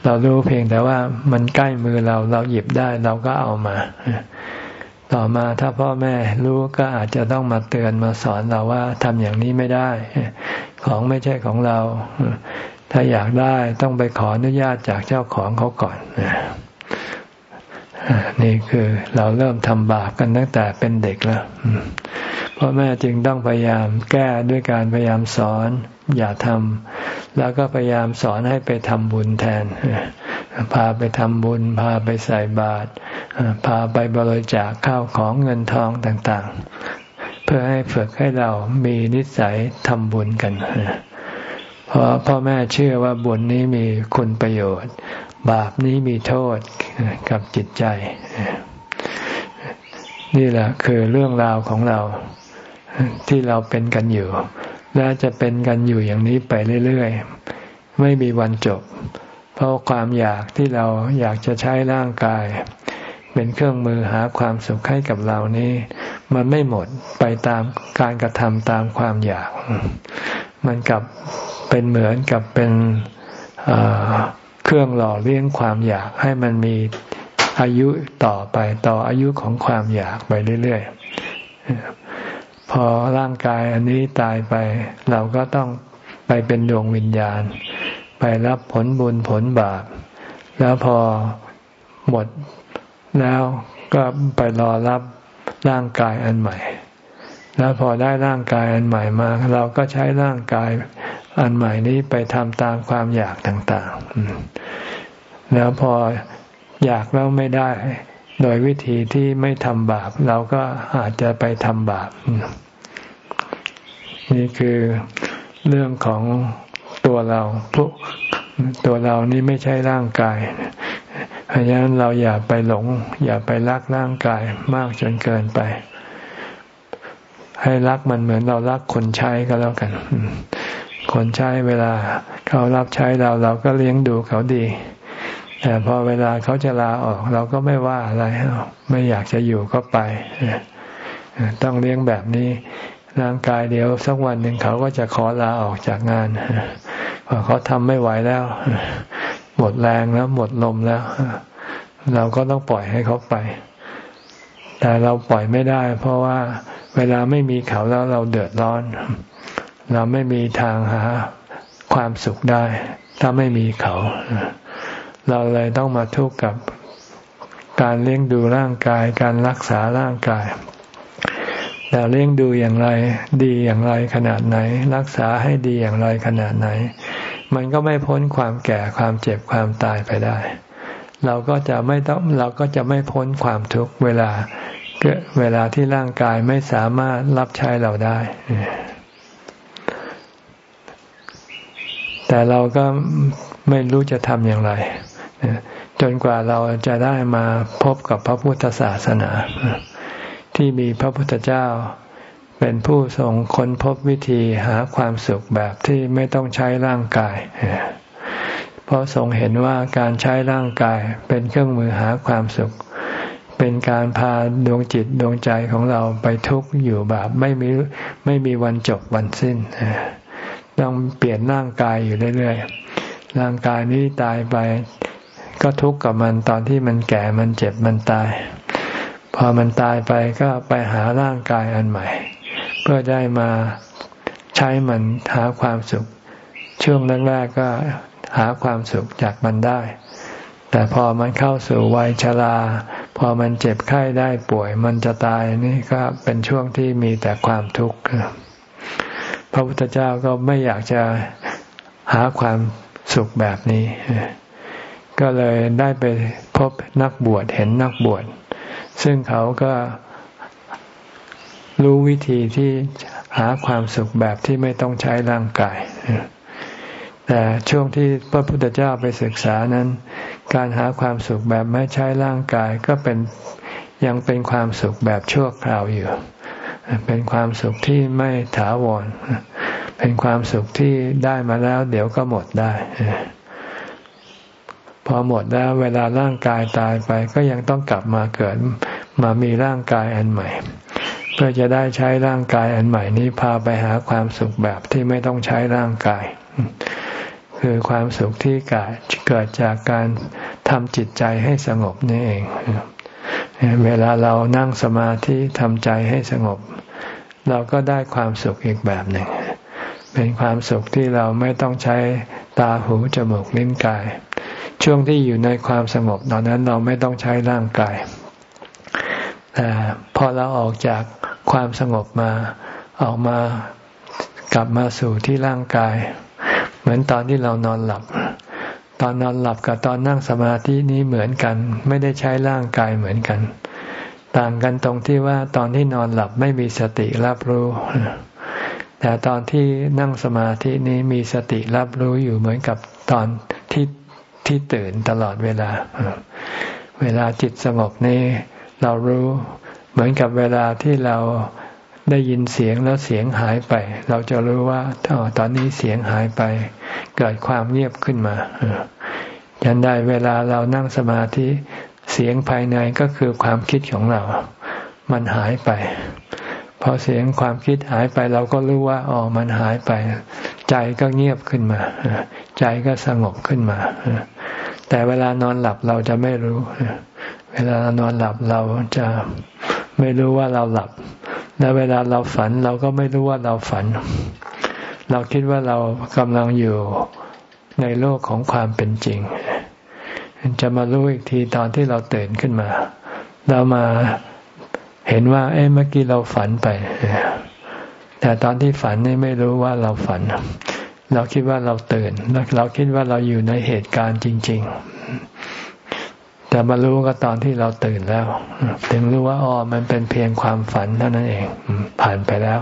เรารู้เพียงแต่ว่ามันใกล้มือเราเราหยิบได้เราก็เอามา ต่อมาถ้าพ่อแม่รู้ก็อาจจะต้องมาเตือนมาสอนเราว่าทำอย่างนี้ไม่ได้ ของไม่ใช่ของเรา ถ้าอยากได้ต้องไปขออนุญาตจากเจ้าของเขาก่อนนี่คือเราเริ่มทำบาปกันตั้งแต่เป็นเด็กแล้วพ่อแม่จึงต้องพยายามแก้ด้วยการพยายามสอน อย่าทำแล้วก็พยายามสอนให้ไปทำบุญแทน พาไปทำบุญ พาไปใส่บาตร พาไปบริจาคข้าวของเงินทองต่างๆ เพื่อให้ฝึกให้เรามีนิสัยทำบุญกัน เพราะพ่อแม่เชื่อว่าบุญนี้มีคุณประโยชน์ บาปนี้มีโทษกับจิตใจ นี่แหละคือเรื่องราวของเราที่เราเป็นกันอยู่ และจะเป็นกันอยู่อย่างนี้ไปเรื่อยๆ ไม่มีวันจบ เพราะความอยากที่เราอยากจะใช้ร่างกาย เป็นเครื่องมือหาความสุขให้กับเรานี้ มันไม่หมดไปตามการกระทำตามความอยาก มันกับเป็นเหมือนกับเป็นเครื่องหล่อเลี้ยงความอยากให้มันมีอายุต่อไปต่ออายุของความอยากไปเรื่อยๆ พอร่างกายอันนี้ตายไป เราก็ต้องไปเป็นดวงวิญญาณ ไปรับผลบุญผลบาป แล้วพอหมด แล้วก็ไปรอรับร่างกายอันใหม่ แล้วพอได้ร่างกายอันใหม่มา เราก็ใช้ร่างกายอันใหม่นี้ไปทำตามความอยากต่างๆ แล้วพออยากแล้วไม่ได้ โดยวิธีที่ไม่ทำบาป เราก็อาจจะไปทำบาป นี่คือเรื่องของตัวเราพวกตัวเรานี่ไม่ใช่ร่างกาย เพราะฉะนั้นเราอย่าไปหลง อย่าไปรักร่างกายมากจนเกินไป ให้รักมันเหมือนเรารักคนใช้ก็แล้วกัน คนใช้เวลาเขารับใช้เราเราก็เลี้ยงดูเขาดี แต่พอเวลาเขาจะลาออก เราก็ไม่ว่าอะไร ไม่อยากจะอยู่ก็ไป ต้องเลี้ยงแบบนี้ร่างกายเดี๋ยวสักวันหนึ่งเขาก็จะขอลาออกจากงานพอเขาทำไม่ไหวแล้ว หมดแรงแล้วหมดลมแล้ว เราก็ต้องปล่อยให้เขาไป แต่เราปล่อยไม่ได้ เพราะว่าเวลาไม่มีเขาแล้วเราเดือดร้อน เราไม่มีทางหาความสุขได้ ถ้าไม่มีเขา เราเลยต้องมาทุกข์กับการเลี้ยงดูร่างกาย การรักษาร่างกายแต่เลี้ยงดูอย่างไร ดีอย่างไรขนาดไหน รักษาให้ดีอย่างไรขนาดไหน มันก็ไม่พ้นความแก่ความเจ็บความตายไปได้ เราก็จะไม่ต้องเราก็จะไม่พ้นความทุกข์เวลาเกิดเวลาที่ร่างกายไม่สามารถรับใช้เราได้ แต่เราก็ไม่รู้จะทำอย่างไร จนกว่าเราจะได้มาพบกับพระพุทธศาสนา ที่มีพระพุทธเจ้า เป็นผู้ทรงค้นพบวิธีหาความสุขแบบที่ไม่ต้องใช้ร่างกาย เพราะทรงเห็นว่าการใช้ร่างกายเป็นเครื่องมือหาความสุข เป็นการพาดวงจิตดวงใจของเราไปทุกข์อยู่แบบไม่มีไม่มีวันจบวันสิ้น ต้องเปลี่ยนร่างกายอยู่เรื่อยๆ ร่างกายนี้ตายไปก็ทุกข์กับมันตอนที่มันแก่มันเจ็บมันตาย พอมันตายไปก็ไปหาร่างกายอันใหม่ พื่อได้มาใช้มันหาความสุข ช่วงแรกๆก็หาความสุขจากมันได้ แต่พอมันเข้าสู่วัยชรา พอมันเจ็บไข้ได้ป่วย มันจะตายนี่ก็เป็นช่วงที่มีแต่ความทุกข์พระพุทธเจ้าก็ไม่อยากจะหาความสุขแบบนี้ ก็เลยได้ไปพบนักบวชเห็นนักบวช ซึ่งเขาก็ รู้วิธีที่หาความสุขแบบที่ไม่ต้องใช้ร่างกาย แต่ช่วงที่พระพุทธเจ้าไปศึกษานั้น การหาความสุขแบบไม่ใช้ร่างกายก็เป็นยังเป็นความสุขแบบชั่วคราวอยู่ เป็นความสุขที่ไม่ถาวร เป็นความสุขที่ได้มาแล้วเดี๋ยวก็หมดได้ พอหมดแล้วเวลาร่างกายตายไปก็ยังต้องกลับมาเกิดมามีร่างกายอันใหม่ พื่อจะได้ใช้ร่างกายอันใหม่นี้พาไปหาความสุขแบบที่ไม่ต้องใช้ร่างกาย คือความสุขที่เกิดจากการทำจิตใจให้สงบนี่เอง เวลาเรานั่งสมาธิทำใจให้สงบ เราก็ได้ความสุขอีกแบบหนึ่ง เป็นความสุขที่เราไม่ต้องใช้ตาหูจมูกลิ้นกาย ช่วงที่อยู่ในความสงบตอนนั้นเราไม่ต้องใช้ร่างกายแต่พอเราออกจาก ความสงบมาออกมากลับมาสู่ที่ร่างกาย เหมือนตอนที่เรานอนหลับ ตอนนอนหลับกับตอนนั่งสมาธินี้เหมือนกัน ไม่ได้ใช้ร่างกายเหมือนกัน ต่างกันตรงที่ว่าตอนที่นอนหลับไม่มีสติรับรู้ แต่ตอนที่นั่งสมาธินี้มีสติรับรู้อยู่เหมือนกับตอนที่ที่ตื่นตลอดเวลา เวลาจิตสงบนี่เรารู้ เหมือนกับเวลาที่เราได้ยินเสียงแล้วเสียงหายไป เราจะรู้ว่าตอนนี้เสียงหายไป เกิดความเงียบขึ้นมายันได้เวลาเรานั่งสมาธิเสียงภายในก็คือความคิดของเรา มันหายไปพอเสียงความคิดหายไปเราก็รู้ว่าอ๋อมันหายไป ใจก็เงียบขึ้นมา ใจก็สงบขึ้นมา แต่เวลานอนหลับเราจะไม่รู้ เวลานอนหลับเราจะ ไม่รู้ว่าเราหลับ และเวลาเราฝันเราก็ไม่รู้ว่าเราฝัน เราคิดว่าเรากำลังอยู่ในโลกของความเป็นจริง จะมารู้อีกทีตอนที่เราตื่นขึ้นมา เรามาเห็นว่า เอ้เมื่อกี้เราฝันไป แต่ตอนที่ฝันนี่ไม่รู้ว่าเราฝัน เราคิดว่าเราตื่น เราคิดว่าเราอยู่ในเหตุการณ์จริง ๆ แต่มารู้ก็ตอนที่เราตื่นแล้ว ถึงรู้ว่าอ๋อมันเป็นเพียงความฝันเท่านั้นเอง ผ่านไปแล้ว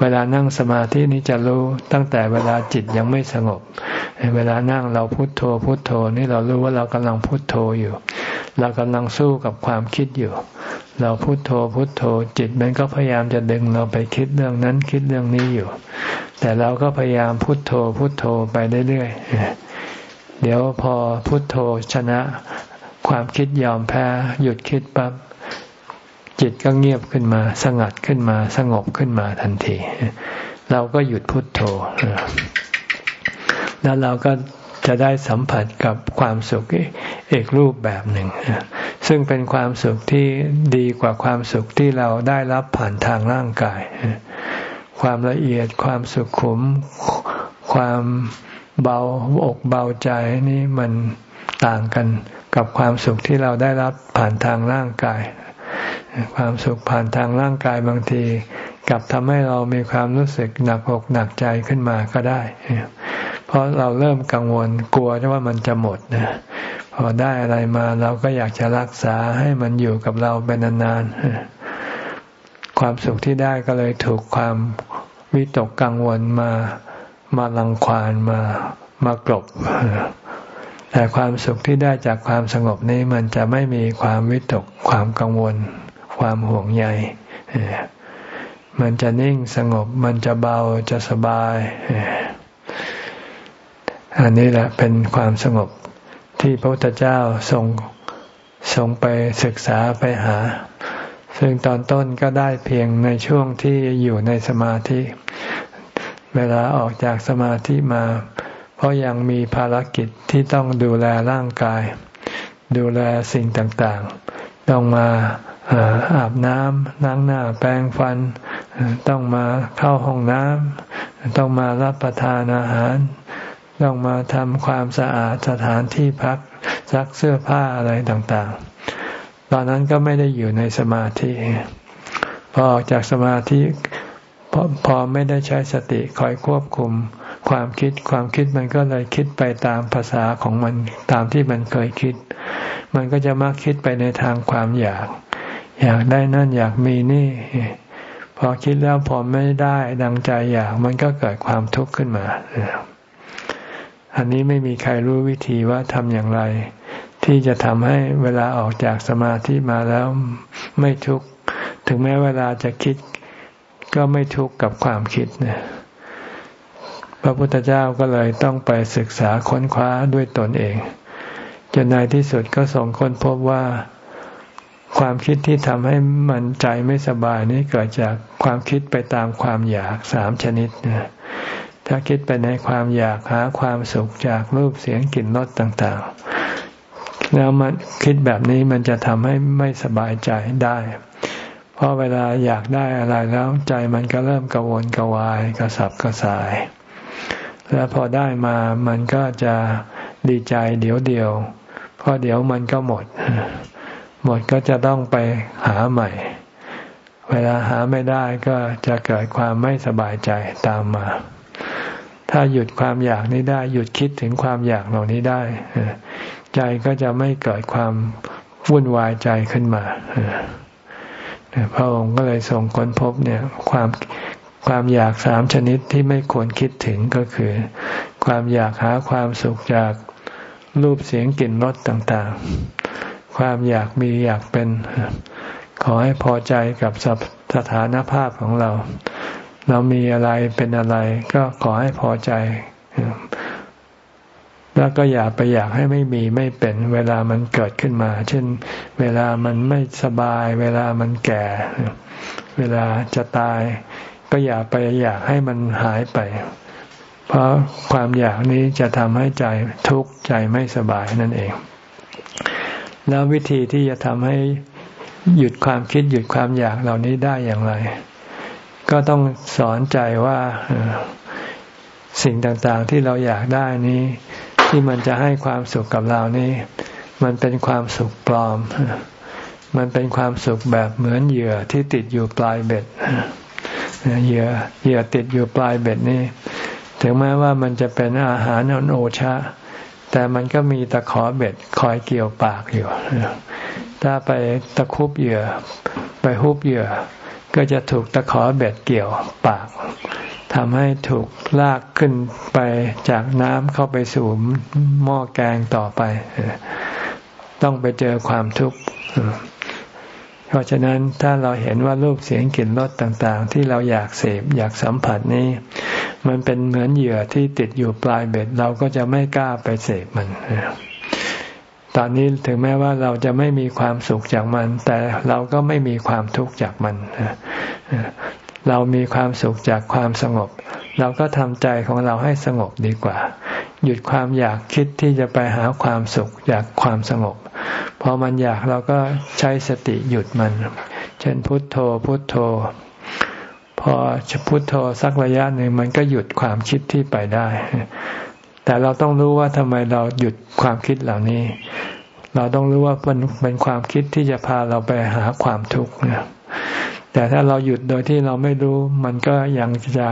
เวลานั่งสมาธินี้จะรู้ตั้งแต่เวลาจิตยังไม่สงบ เวลานั่งเราพุโทโธพุโทโธนี่เรารู้ว่าเรากำลังพุโทโธอยู่ เรากำลังสู้กับความคิดอยู่ เราพุโทโธพุโทโธ จิตมันก็พยายามจะดึงเราไปคิดเรื่องนั้นคิดเรื่องนี้อยู่ แต่เราก็พยายามพุโทโธพุโทโธไปเรื่อยๆ เดี๋ยวพอพุโทโธชนะ ความคิดยอมแพ้ หยุดคิดปั๊บจิตก็เงียบขึ้นมา สงัดขึ้นมา สงบขึ้นมาทันที เราก็หยุดพุดโทโธ แล้วเราก็จะได้สัมผัสกับความสุขอีกรูปแบบหนึ่ง ซึ่งเป็นความสุขที่ดีกว่าความสุขที่เราได้รับผ่านทางร่างกาย ความละเอียดความสุขขุม ความ เบาอกเบาใจนี่มันต่างกันกับความสุขที่เราได้รับผ่านทางร่างกาย ความสุขผ่านทางร่างกายบางทีกลับทำให้เรามีความรู้สึกหนักอกหนักใจขึ้นมาก็ได้ เพราะเราเริ่มกังวลกลัวว่ามันจะหมดนะพอได้อะไรมาเราก็อยากจะรักษาให้มันอยู่กับเราเป็นนานๆความสุขที่ได้ก็เลยถูกความวิตกกังวลมา มาลังควานมามากลบแต่ความสุขที่ได้จากความสงบนี้มันจะไม่มีความวิตกความกังวล ความห่วงใยมันจะนิ่งสงบมันจะเบาจะสบาย อันนี้แหละเป็นความสงบที่พระพุทธเจ้าทรงทรงไปศึกษาไปหา ซึ่งตอนต้นก็ได้เพียงในช่วงที่อยู่ในสมาธิ เวลาออกจากสมาธิมา เพราะยังมีภารกิจที่ต้องดูแลร่างกาย ดูแลสิ่งต่างๆ ต้องมาอาบน้ำล้างหน้าแปรงฟัน ต้องมาเข้าห้องน้ำต้องมารับประทานอาหาร ต้องมาทำความสะอาดสถานที่พักซักเสื้อผ้าอะไรต่างๆ ตอนนั้นก็ไม่ได้อยู่ในสมาธิ พอออกจากสมาธิ พอพอไม่ได้ใช้สติคอยควบคุม ความคิดความคิดมันก็เลยคิดไปตามภาษาของมันตามที่มันเคยคิด มันก็จะมักคิดไปในทางความอยาก อยากได้นั่นอยากมีนี่ พอคิดแล้วพอไม่ได้ดังใจอยาก มันก็เกิดความทุกข์ขึ้นมา อันนี้ไม่มีใครรู้วิธีว่าทำอย่างไร ที่จะทำให้เวลาออกจากสมาธิมาแล้วไม่ทุกข์ถึงแม้เวลาจะคิด ก็ไม่ทุกข์กับความคิดเนี่ยพระพุทธเจ้าก็เลยต้องไปศึกษาค้นคว้าด้วยตนเองจนในที่สุดก็ส่งค้นพบว่าความคิดที่ทำให้มันใจไม่สบายนี้เกิดจากความคิดไปตามความอยากสามชนิดนะถ้าคิดไปในความอยากหาความสุขจากรูปเสียงกลิ่นรสต่างๆ แล้วมันคิดแบบนี้มันจะทำให้ไม่สบายใจได้ เพราะเวลาอยากได้อะไรแล้วใจมันก็เริ่มกังวลกวายกระสับกระส่าย แล้วพอได้มามันก็จะดีใจเดี๋ยวเดียวพอเดี๋ยวมันก็หมด หมดก็จะต้องไปหาใหม่ เวลาหาไม่ได้ก็จะเกิดความไม่สบายใจตามมา ถ้าหยุดความอยากนี้ได้ หยุดคิดถึงความอยากเหล่านี้ได้ ใจก็จะไม่เกิดความวุ่นวายใจขึ้นมา พระองค์ก็เลยส่งค้นพบเนี่ยความความอยากสามชนิดที่ไม่ควรคิดถึงก็คือ ความอยากหาความสุขจากรูปเสียงกลิ่นรสต่างๆ ความอยากมีอยากเป็น ขอให้พอใจกับสถานภาพของเรา เรามีอะไรเป็นอะไร ก็ขอให้พอใจ แล้วก็อย่าไปอยากให้ไม่มีไม่เป็น เวลามันเกิดขึ้นมา เช่น เวลามันไม่สบาย เวลามันแก่ เวลาจะตาย ก็อย่าไปอยากให้มันหายไป เพราะความอยากนี้จะทำให้ใจทุกข์ใจไม่สบายนั่นเอง แล้ววิธีที่จะทำให้หยุดความคิดหยุดความอยากเหล่านี้ได้อย่างไร ก็ต้องสอนใจว่าสิ่งต่างๆที่เราอยากได้นี้ ที่มันจะให้ความสุขกับเรานี้ มันเป็นความสุขปลอม มันเป็นความสุขแบบเหมือนเหยื่อที่ติดอยู่ปลายเบ็ดเหยื่อเหยื่อติดอยู่ปลายเบ็ดนี่ถึงแม้ว่ามันจะเป็นอาหารอนโอชาแต่มันก็มีตะขอเบ็ดคอยเกี่ยวปากอยู่ถ้าไปตะคุบเหยื่อ ไปฮุบเหยื่อ ก็จะถูกตะขอเบ็ดเกี่ยวปาก ทำให้ถูกลากขึ้นไปจากน้ำเข้าไปสู่หม้อแกงต่อไป ต้องไปเจอความทุกข์เพราะฉะนั้นถ้าเราเห็นว่ารูปเสียงกลิ่นรสต่างๆ ที่เราอยากเสพอยากสัมผัสนี้ มันเป็นเหมือนเหยื่อที่ติดอยู่ปลายเบ็ด เราก็จะไม่กล้าไปเสพมัน ตอนนี้ถึงแม้ว่าเราจะไม่มีความสุขจากมัน แต่เราก็ไม่มีความทุกข์จากมัน เรามีความสุขจากความสงบ เราก็ทำใจของเราให้สงบดีกว่า หยุดความอยากคิดที่จะไปหาความสุขจากความสงบ พอมันอยากเราก็ใช้สติหยุดมัน เช่นพุทโธพุทโธ พอพุทโธสักระยะหนึ่งมันก็หยุดความคิดที่ไปได้ แต่เราต้องรู้ว่าทำไมเราหยุดความคิดเหล่านี้ เราต้องรู้ว่ามันเป็นความคิดที่จะพาเราไปหาความทุกข์เนี่ย แต่ถ้าเราหยุดโดยที่เราไม่รู้ มันก็ยังจะ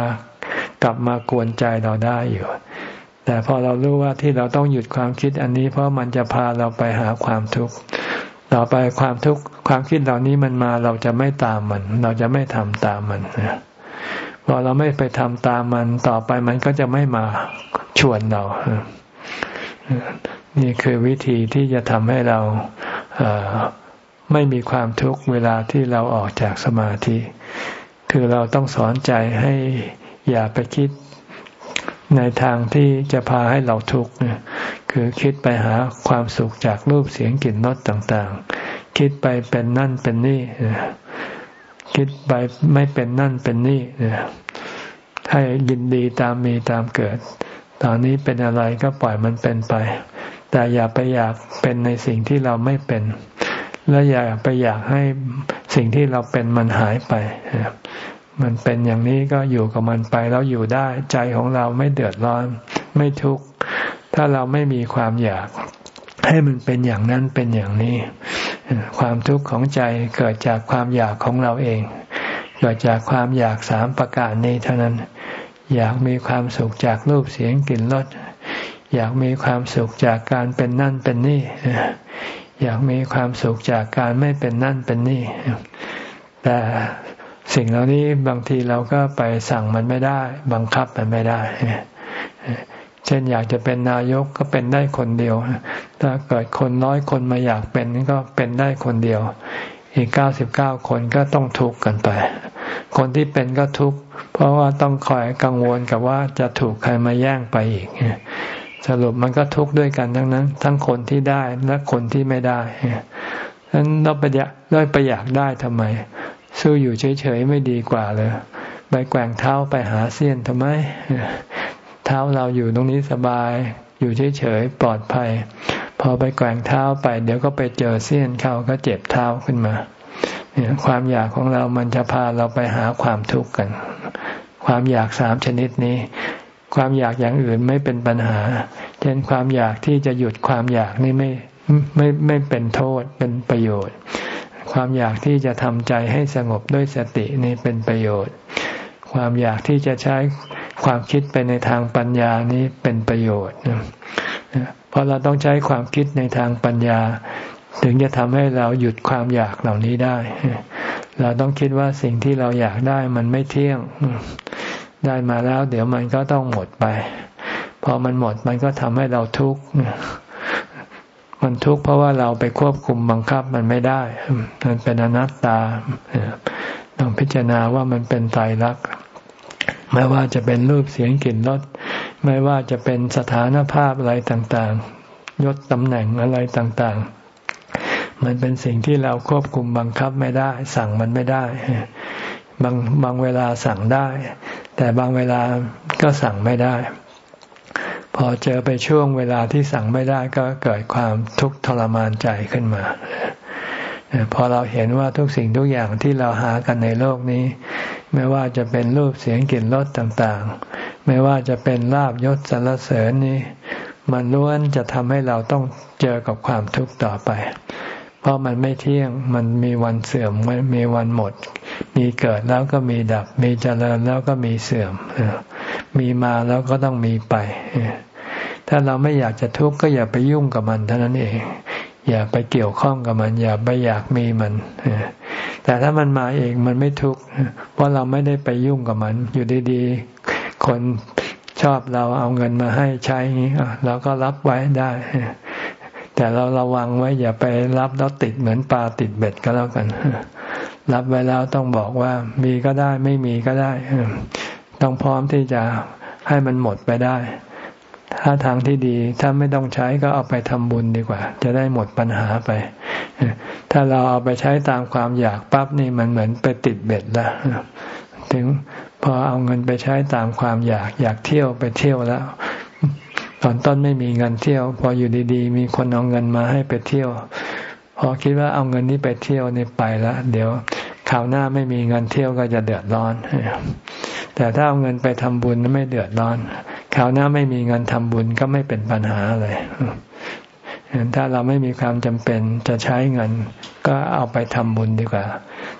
กลับมากวนใจเราได้อยู่ แต่พอเรารู้ว่าที่เราต้องหยุดความคิดอันนี้ เพราะมันจะพาเราไปหาความทุกข์ต่อไปความทุกข์ความคิดเหล่านี้มันมาเราจะไม่ตามมัน เราจะไม่ทำตามมันพอเราไม่ไปทำตามมันต่อไปมันก็จะไม่มาชวนเรานี่คือวิธีที่จะทำให้เรา ไม่มีความทุกข์เวลาที่เราออกจากสมาธิ คือเราต้องสอนใจให้อย่าไปคิดในทางที่จะพาให้เราทุกข์คือคิดไปหาความสุขจากรูปเสียงกลิ่นรสต่างๆ คิดไปเป็นนั่นเป็นนี่คิดไปไม่เป็นนั่นเป็นนี่ให้ยินดีตามมีตามเกิด ตอนนี้เป็นอะไรก็ปล่อยมันเป็นไป แต่อย่าไปอยากเป็นในสิ่งที่เราไม่เป็น และอย่าไปอยากให้สิ่งที่เราเป็นมันหายไป มันเป็นอย่างนี้ก็อยู่กับมันไปแล้วอยู่ได้ใจของเราไม่เดือดร้อน ไม่ทุกข์ถ้าเราไม่มีความอยาก ให้มันเป็นอย่างนั้นเป็นอย่างนี้ ความทุกข์ของใจเกิดจากความอยากของเราเอง เกิดจากความอยากสามประการนี้เท่านั้น อยากมีความสุขจากรูปเสียงกลิ่นรสอยากมีความสุขจากการเป็นนั่นเป็นนี่ อยากมีความสุขจากการไม่เป็นนั่นเป็นนี่ แต่สิ่งเหล่านี้บางทีเราก็ไปสั่งมันไม่ได้ บังคับมันไม่ได้ เช่นอยากจะเป็นนายกก็เป็นได้คนเดียว ถ้าเกิดคนน้อยคนมาอยากเป็นก็เป็นได้คนเดียว อีกเก้าสิบเก้าคนก็ต้องทุกข์กันไป คนที่เป็นก็ทุกข์เพราะว่าต้องคอยกังวลกับว่าจะถูกใครมาแย่งไปอีก สรุปมันก็ทุกข์ด้วยกันทั้งนั้น ทั้งคนที่ได้และคนที่ไม่ได้ฉะนั้นเราไปอยากได้ไปอยากได้ทำไม สู้อยู่เฉยๆไม่ดีกว่าเลยไปแกว่งเท้าไปหาเสี้ยนทำไม เท้าเราอยู่ตรงนี้สบาย อยู่เฉยๆปลอดภัย พอไปแกว่งเท้าไป เดี๋ยวก็ไปเจอเสี้ยนเข้าก็เจ็บเท้าขึ้นมาเนี่ยความอยากของเรามันจะพาเราไปหาความทุกข์กัน ความอยากสามชนิดนี้ ความอยากอย่างอื่นไม่เป็นปัญหา เช่นความอยากที่จะหยุดความอยากนี่ไม่ไม่ไม่เป็นโทษเป็นประโยชน์ ความอยากที่จะทำใจให้สงบด้วยสตินี่เป็นประโยชน์ ความอยากที่จะใช้ความคิดไปในทางปัญญานี้เป็นประโยชน์เพราะเราต้องใช้ความคิดในทางปัญญา ถึงจะทำให้เราหยุดความอยากเหล่านี้ได้ เราต้องคิดว่าสิ่งที่เราอยากได้มันไม่เที่ยง ได้มาแล้ว เดี๋ยวมันก็ต้องหมดไป พอมันหมดมันก็ทำให้เราทุกข์มันทุกข์เพราะว่าเราไปควบคุมบังคับมันไม่ได้ มันเป็นอนัตตา ต้องพิจารณาว่ามันเป็นไตรลักษณ์ ไม่ว่าจะเป็นรูปเสียงกลิ่นรส ไม่ว่าจะเป็นสถานภาพอะไรต่างๆ ยศตำแหน่งอะไรต่างๆ มันเป็นสิ่งที่เราควบคุมบังคับไม่ได้ สั่งมันไม่ได้ บางบางเวลาสั่งได้ แต่บางเวลาก็สั่งไม่ได้ พอเจอไปช่วงเวลาที่สั่งไม่ได้ก็เกิดความทุกข์ทรมานใจขึ้นมาพอเราเห็นว่าทุกสิ่งทุกอย่างที่เราหากันในโลกนี้ ไม่ว่าจะเป็นรูปเสียงกลิ่นรสต่างๆ ไม่ว่าจะเป็นลาบยศสรรเสริญนี้ มันล้วนจะทำให้เราต้องเจอกับความทุกข์ต่อไป เพราะมันไม่เที่ยง มันมีวันเสื่อมมันมีวันหมด มีเกิดแล้วก็มีดับ มีเจริญแล้วก็มีเสื่อม มีมาแล้วก็ต้องมีไป ถ้าเราไม่อยากจะทุกข์ก็อย่าไปยุ่งกับมันเท่านั้นเอง อย่าไปเกี่ยวข้องกับมัน อย่าไปอยากมีมัน แต่ถ้ามันมาเองมันไม่ทุกข์ เพราะเราไม่ได้ไปยุ่งกับมัน อยู่ดีๆ คนชอบเราเอาเงินมาให้ใช้นี้เราก็รับไว้ได้ แต่เราระวังไว้อย่าไปรับแล้วติดเหมือนปลาติดเบ็ดก็แล้วกัน รับไว้แล้วต้องบอกว่ามีก็ได้ไม่มีก็ได้ ต้องพร้อมที่จะให้มันหมดไปได้ ถ้าทางที่ดีถ้าไม่ต้องใช้ก็เอาไปทำบุญดีกว่า จะได้หมดปัญหาไป ถ้าเราเอาไปใช้ตามความอยากปั๊บนี่มันเหมือนไปติดเบ็ดแล้วถึงพอเอาเงินไปใช้ตามความอยากอยากเที่ยวไปเที่ยวแล้ว ตอนต้นไม่มีเงินเที่ยว พออยู่ดีๆ มีคนเอาเงินมาให้ไปเที่ยว พอคิดว่าเอาเงินนี้ไปเที่ยวนี่ไปแล้วเดี๋ยวคราวหน้าไม่มีเงินเที่ยวก็จะเดือดร้อน แต่ถ้าเอาเงินไปทำบุญไม่เดือดร้อนคราวหน้าไม่มีเงินทำบุญก็ไม่เป็นปัญหาเลย ถ้าเราไม่มีความจำเป็นจะใช้เงิน ก็เอาไปทำบุญดีกว่า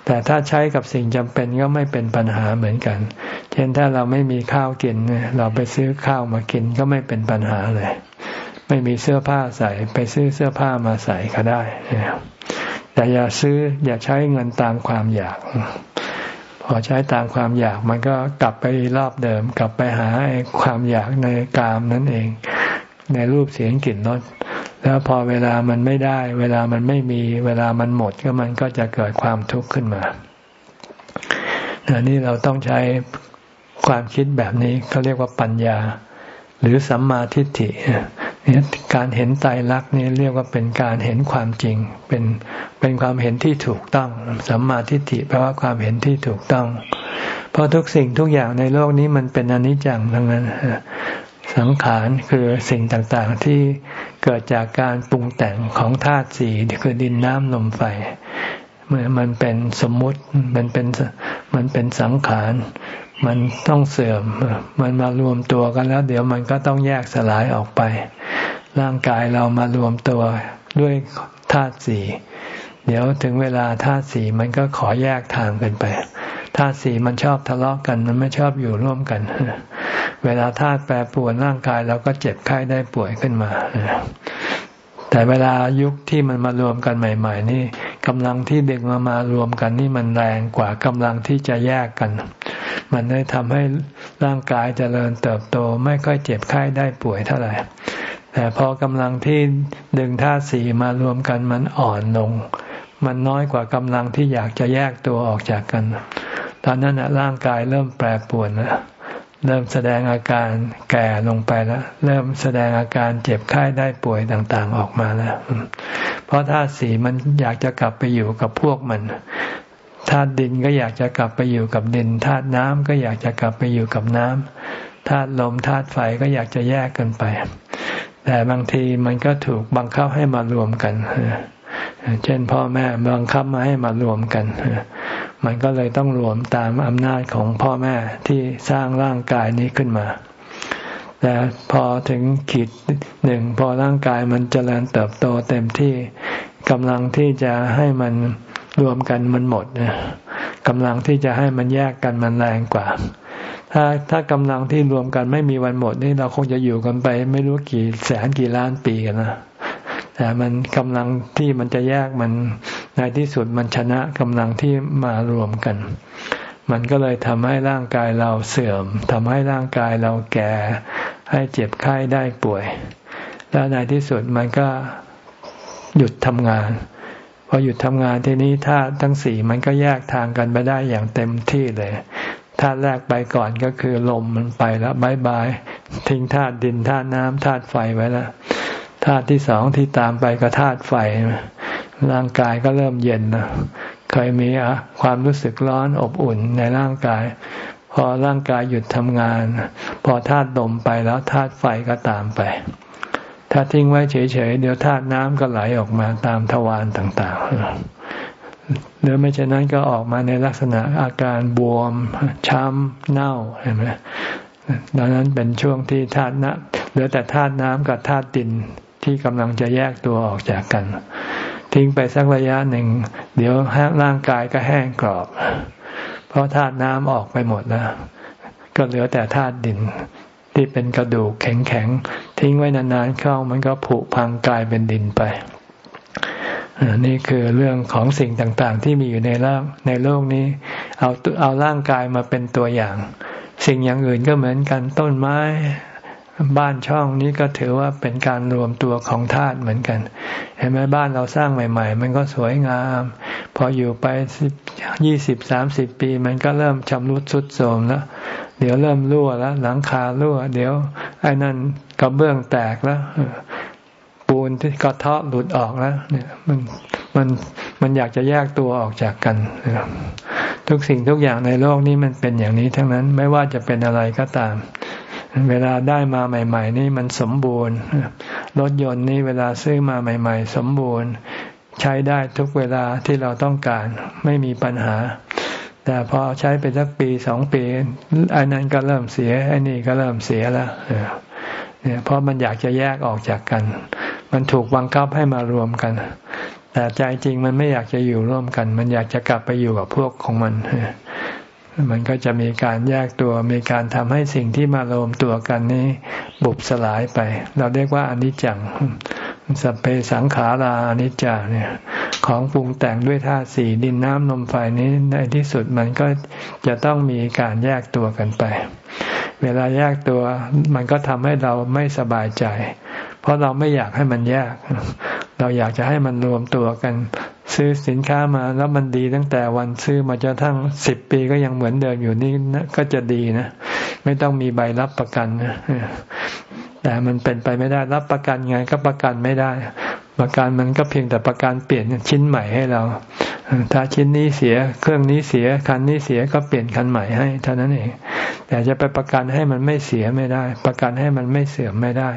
แต่ถ้าใช้กับสิ่งจำเป็นก็ไม่เป็นปัญหาเหมือนกัน เช่นถ้าเราไม่มีข้าวกิน เราไปซื้อข้าวมากินก็ไม่เป็นปัญหาเลย ไม่มีเสื้อผ้าใส่ไปซื้อเสื้อผ้ามาใส่ก็ได้ แต่อย่าซื้ออย่าใช้เงินตามความอยาก พอใช้ตามความอยากมันก็กลับไปรอบเดิม กลับไปหาความอยากในกามนั่นเอง ในรูปเสียงกลิ่นรส แล้วพอเวลามันไม่ได้ เวลามันไม่มี เวลามันหมดก็มันก็จะเกิดความทุกข์ขึ้นมานี่เราต้องใช้ความคิดแบบนี้เขาเรียกว่าปัญญา หรือสัมมาทิฏฐิเนี่ยการเห็นไตรลักษณ์นี่เรียกว่าเป็นการเห็นความจริง เป็นเป็นความเห็นที่ถูกต้องสัมมาทิฏฐิแปลว่าความเห็นที่ถูกต้อง เพราะทุกสิ่งทุกอย่างในโลกนี้มันเป็นอนิจจังทั้งนั้น สังขารคือสิ่งต่างๆที่เกิดจากการปรุงแต่งของธาตุสี่คือดินน้ำลมไฟเมื่อมันเป็นสมมุติมันเป็นมันเป็นสังขาร มันต้องเสื่อม มันมารวมตัวกันแล้ว เดี๋ยวมันก็ต้องแยกสลายออกไป ร่างกายเรามารวมตัวด้วยธาตุสี่เดี๋ยวถึงเวลาธาตุสี่มันก็ขอแยกทางกันไป ธาตุสี่มันชอบทะเลาะกัน มันไม่ชอบอยู่ร่วมกัน เวลาธาตุแปรปรวนร่างกายเราก็เจ็บไข้ได้ป่วยขึ้นมา แต่เวลายุคที่มันมารวมกันใหม่ ๆ นี่กำลังที่เด็กมามารวมกันนี่มันแรงกว่ากำลังที่จะแยกกัน มันได้ทำให้ร่างกายเจริญเติบโตไม่ค่อยเจ็บไข้ได้ป่วยเท่าไหร่แต่พอกำลังที่ดึงธาตุสีมารวมกันมันอ่อนลง มันน้อยกว่ากำลังที่อยากจะแยกตัวออกจากกัน ตอนนั้นร่างกายเริ่มแปรปรวนแล้วเริ่มแสดงอาการแก่ลงไปแล้ว เริ่มแสดงอาการเจ็บไข้ได้ป่วยต่างๆออกมาแล้ว เพราะธาตุสีมันอยากจะกลับไปอยู่กับพวกมันธาตุดินก็อยากจะกลับไปอยู่กับดินธาตุน้ำก็อยากจะกลับไปอยู่กับน้ำธาตุลมธาตุไฟก็อยากจะแยกกันไป แต่บางทีมันก็ถูกบังคับให้มารวมกันเช่นพ่อแม่บังคับมาให้มารวมกัน มันก็เลยต้องรวมตามอำนาจของพ่อแม่ที่สร้างร่างกายนี้ขึ้นมา แต่พอถึงขีดหนึ่งพอร่างกายมันจเจริญเติบโตเต็มที่กำลังที่จะให้มันรวมกันมันหมดกำลังที่จะให้มันแยกกันมันแรงกว่า ถ้าถ้ากำลังที่รวมกันไม่มีวันหมดนี่เราคงจะอยู่กันไป ไม่รู้กี่แสนกี่ล้านปีกันนะ แต่มันกำลังที่มันจะแยกมันในที่สุดมันชนะกำลังที่มารวมกัน มันก็เลยทำให้ร่างกายเราเสื่อมทำให้ร่างกายเราแก่ ให้เจ็บไข้ได้ป่วย แล้วในที่สุดมันก็หยุดทำงานพอหยุดทำงานทีนี้ธาตุทั้งสี่มันก็แยกทางกันไปได้อย่างเต็มที่เลยธาตุแรกไปก่อนก็คือลมมันไปแล้วบายบาย ทิ้งธาตุดินธาตุน้ำธาตุไฟไว้แล้ว ธาตุที่สองที่ตามไปก็ธาตุไฟ ร่างกายก็เริ่มเย็นนะเคยมีอะความรู้สึกร้อนอบอุ่นในร่างกาย พอร่างกายหยุดทำงาน พอธาตุลมไปแล้วธาตุไฟก็ตามไป ถ้าทิ้งไว้เฉยๆ เดี๋ยวธาตุน้ำก็ไหลออกมาตามทวารต่างๆ หรือไม่เช่นนั้นก็ออกมาในลักษณะอาการบวม ช้ำ เน่าเห็นไหมดังนั้นเป็นช่วงที่ธาตุน้ำเหลือแต่ธาตุน้ำกับธาตุดิน ที่กำลังจะแยกตัวออกจากกัน ทิ้งไปสักระยะหนึ่ง เดี๋ยวร่างกายก็แห้งกรอบ เพราะธาตุน้ำออกไปหมดแล้ว ก็เหลือแต่ธาตุดินที่เป็นกระดูกแข็งๆ ทิ้งไว้นานๆเข้ามันก็ผุพังกลายเป็นดินไปนี่คือเรื่องของสิ่งต่างๆ ที่มีอยู่ในร่างในโลกนี้ เอาเอาร่างกายมาเป็นตัวอย่าง สิ่งอย่างอื่นก็เหมือนกันต้นไม้ บ้านช่องนี้ก็ถือว่าเป็นการรวมตัวของธาตุเหมือนกัน เห็นไหมบ้านเราสร้างใหม่ ๆ มันก็สวยงาม พออยู่ไปยี่สิบสามสิบปี มันก็เริ่มชำรุดทรุดโทรมแล้วเดี๋ยวเริ่มรั่วแล้วหลังคารั่ว เดี๋ยวไอ้นั่นกระเบื้องแตกแล้วปูนที่กระเทาะหลุดออกแล้วเนี่ยมันมันมันอยากจะแยกตัวออกจากกันทุกสิ่งทุกอย่างในโลกนี้มันเป็นอย่างนี้ทั้งนั้นไม่ว่าจะเป็นอะไรก็ตาม เวลาได้มาใหม่ ๆ นี่มันสมบูรณ์ รถยนต์นี่เวลาซื้อมาใหม่ ๆ สมบูรณ์ ใช้ได้ทุกเวลาที่เราต้องการไม่มีปัญหา แต่พอใช้ไปสักปีสองปีอันนั้นก็เริ่มเสียอันนี้ก็เริ่มเสียแล้วเนี่ยเพราะมันอยากจะแยกออกจากกัน มันถูกบังคับให้มารวมกัน แต่ใจจริงมันไม่อยากจะอยู่ร่วมกัน มันอยากจะกลับไปอยู่กับพวกของมัน มันก็จะมีการแยกตัว มีการทำให้สิ่งที่มารวมตัวกันนี้บุบสลายไป เราเรียกว่าอนิจจังสัพเพสังขาราอนิจจาเนี่ยของปรุงแต่งด้วยธาตุสี่ดินน้ำลมไฟนี้ในที่สุดมันก็จะต้องมีการแยกตัวกันไป เวลาแยกตัวมันก็ทำให้เราไม่สบายใจ เพราะเราไม่อยากให้มันแยก เราอยากจะให้มันรวมตัวกัน ซื้อสินค้ามาแล้วมันดีตั้งแต่วันซื้อมาจนทั้งสิบปีก็ยังเหมือนเดิมอยู่นี่นะก็จะดีนะ ไม่ต้องมีใบรับประกันนะแต่มันเป็นไปไม่ได้รับประกันไงก็ประกันไม่ได้ ประกันมันก็เพียงแต่ประกันเปลี่ยนชิ้นใหม่ให้เรา ถ้าชิ้นนี้เสียเครื่องนี้เสียคันนี้เสียก็เปลี่ยนคันใหม่ให้เท่านั้นเองแต่จะไปประกันให้มันไม่เสียไม่ได้ ประกันให้มันไม่เสื่อมไม่ได้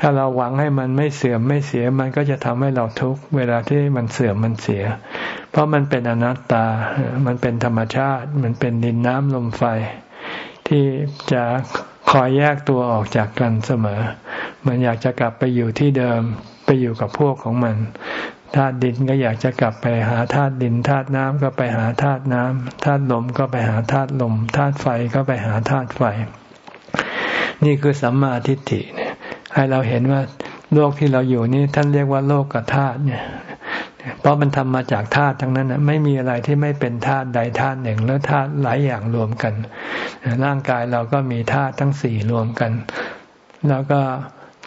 ถ้าเราหวังให้มันไม่เสื่อมไม่เสียมันก็จะทำให้เราทุกข์เวลาที่มันเสื่อมมันเสีย เพราะมันเป็นอนัตตา มันเป็นธรรมชาติ มันเป็นดินน้ำลมไฟ ที่จะคอยแยกตัวออกจากกันเสมอ มันอยากจะกลับไปอยู่ที่เดิมไปอยู่กับพวกของมันธาตุดินก็อยากจะกลับไปหาธาตุดินธาตุน้ำก็ไปหาธาตุน้ำธาตุลมก็ไปหาธาตุลมธาตุไฟก็ไปหาธาตุไฟ นี่คือสัมมาทิฏฐิเนี่ย ให้เราเห็นว่าโลกที่เราอยู่นี่ท่านเรียกว่าโลกกับธาตุเนี่ย เพราะมันทำมาจากธาตุทั้งนั้นไม่มีอะไรที่ไม่เป็นธาตุใดธาตุหนึ่ง แล้วธาตุหลายอย่างรวมกัน ร่างกายเราก็มีธาตุทั้งสี่รวมกัน แล้วก็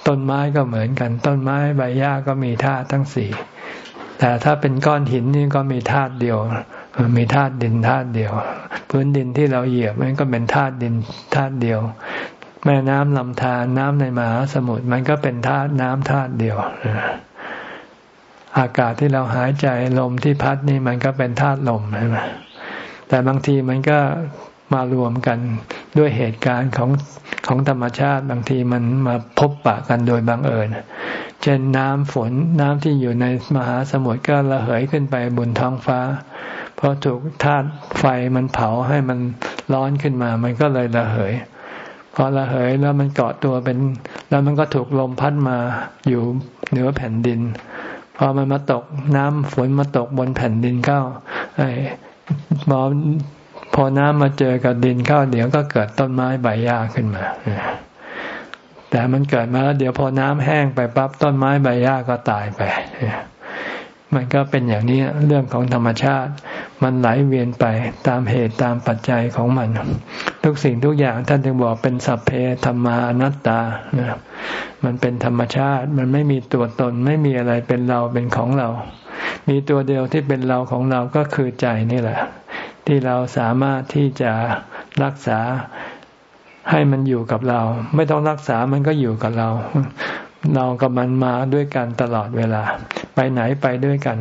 ต้นไม้ก็เหมือนกัน ต้นไม้ใบหญ้าก็มีธาตุทั้งสี่แต่ถ้าเป็นก้อนหินนี่ก็มีธาตุเดียว มีธาตุดินธาตุเดียว พื้นดินที่เราเหยียบมันก็เป็นธาตุดินธาตุเดียว แม่น้ำลำธารน้ำในมหาสมุทรมันก็เป็นธาตุน้ำธาตุเดียวอากาศที่เราหายใจลมที่พัดนี่มันก็เป็นธาตุลมใช่ไหมแต่บางทีมันก็มารวมกันด้วยเหตุการณ์ของของธรรมชาติบางทีมันมาพบปะกันโดยบังเอิญ เช่นน้ำฝนน้ำที่อยู่ในมหาสมุทรก็ระเหยขึ้นไปบนท้องฟ้า เพราะถูกธาตุไฟมันเผาให้มันร้อนขึ้นมา มันก็เลยระเหย พอระเหยแล้วมันเกาะตัวเป็น แล้วมันก็ถูกลมพัดมาอยู่เหนือแผ่นดิน พอมันมาตกน้ำฝนมาตกบนแผ่นดินเข้าไอ้พอพอน้ำมาเจอกับดินเข้า เดี๋ยวก็เกิดต้นไม้ใบหญ้าขึ้นมาแต่มันเกิดมาแล้วเดี๋ยวพอน้ำแห้งไปปั๊บต้นไม้ใบหญ้าก็ตายไป มันก็เป็นอย่างนี้เรื่องของธรรมชาติ มันไหลเวียนไปตามเหตุตามปัจจัยของมัน ทุกสิ่งทุกอย่างท่านจึงบอกเป็นสัพเพธรรมานัตตา มันเป็นธรรมชาติ มันไม่มีตัวตนไม่มีอะไรเป็นเราเป็นของเรา มีตัวเดียวที่เป็นเราของเราก็คือใจนี่แหละ ที่เราสามารถที่จะรักษาให้มันอยู่กับเรา ไม่ต้องรักษามันก็อยู่กับเรา เรากับมันมาด้วยกันตลอดเวลา ไปไหนไปด้วยกัน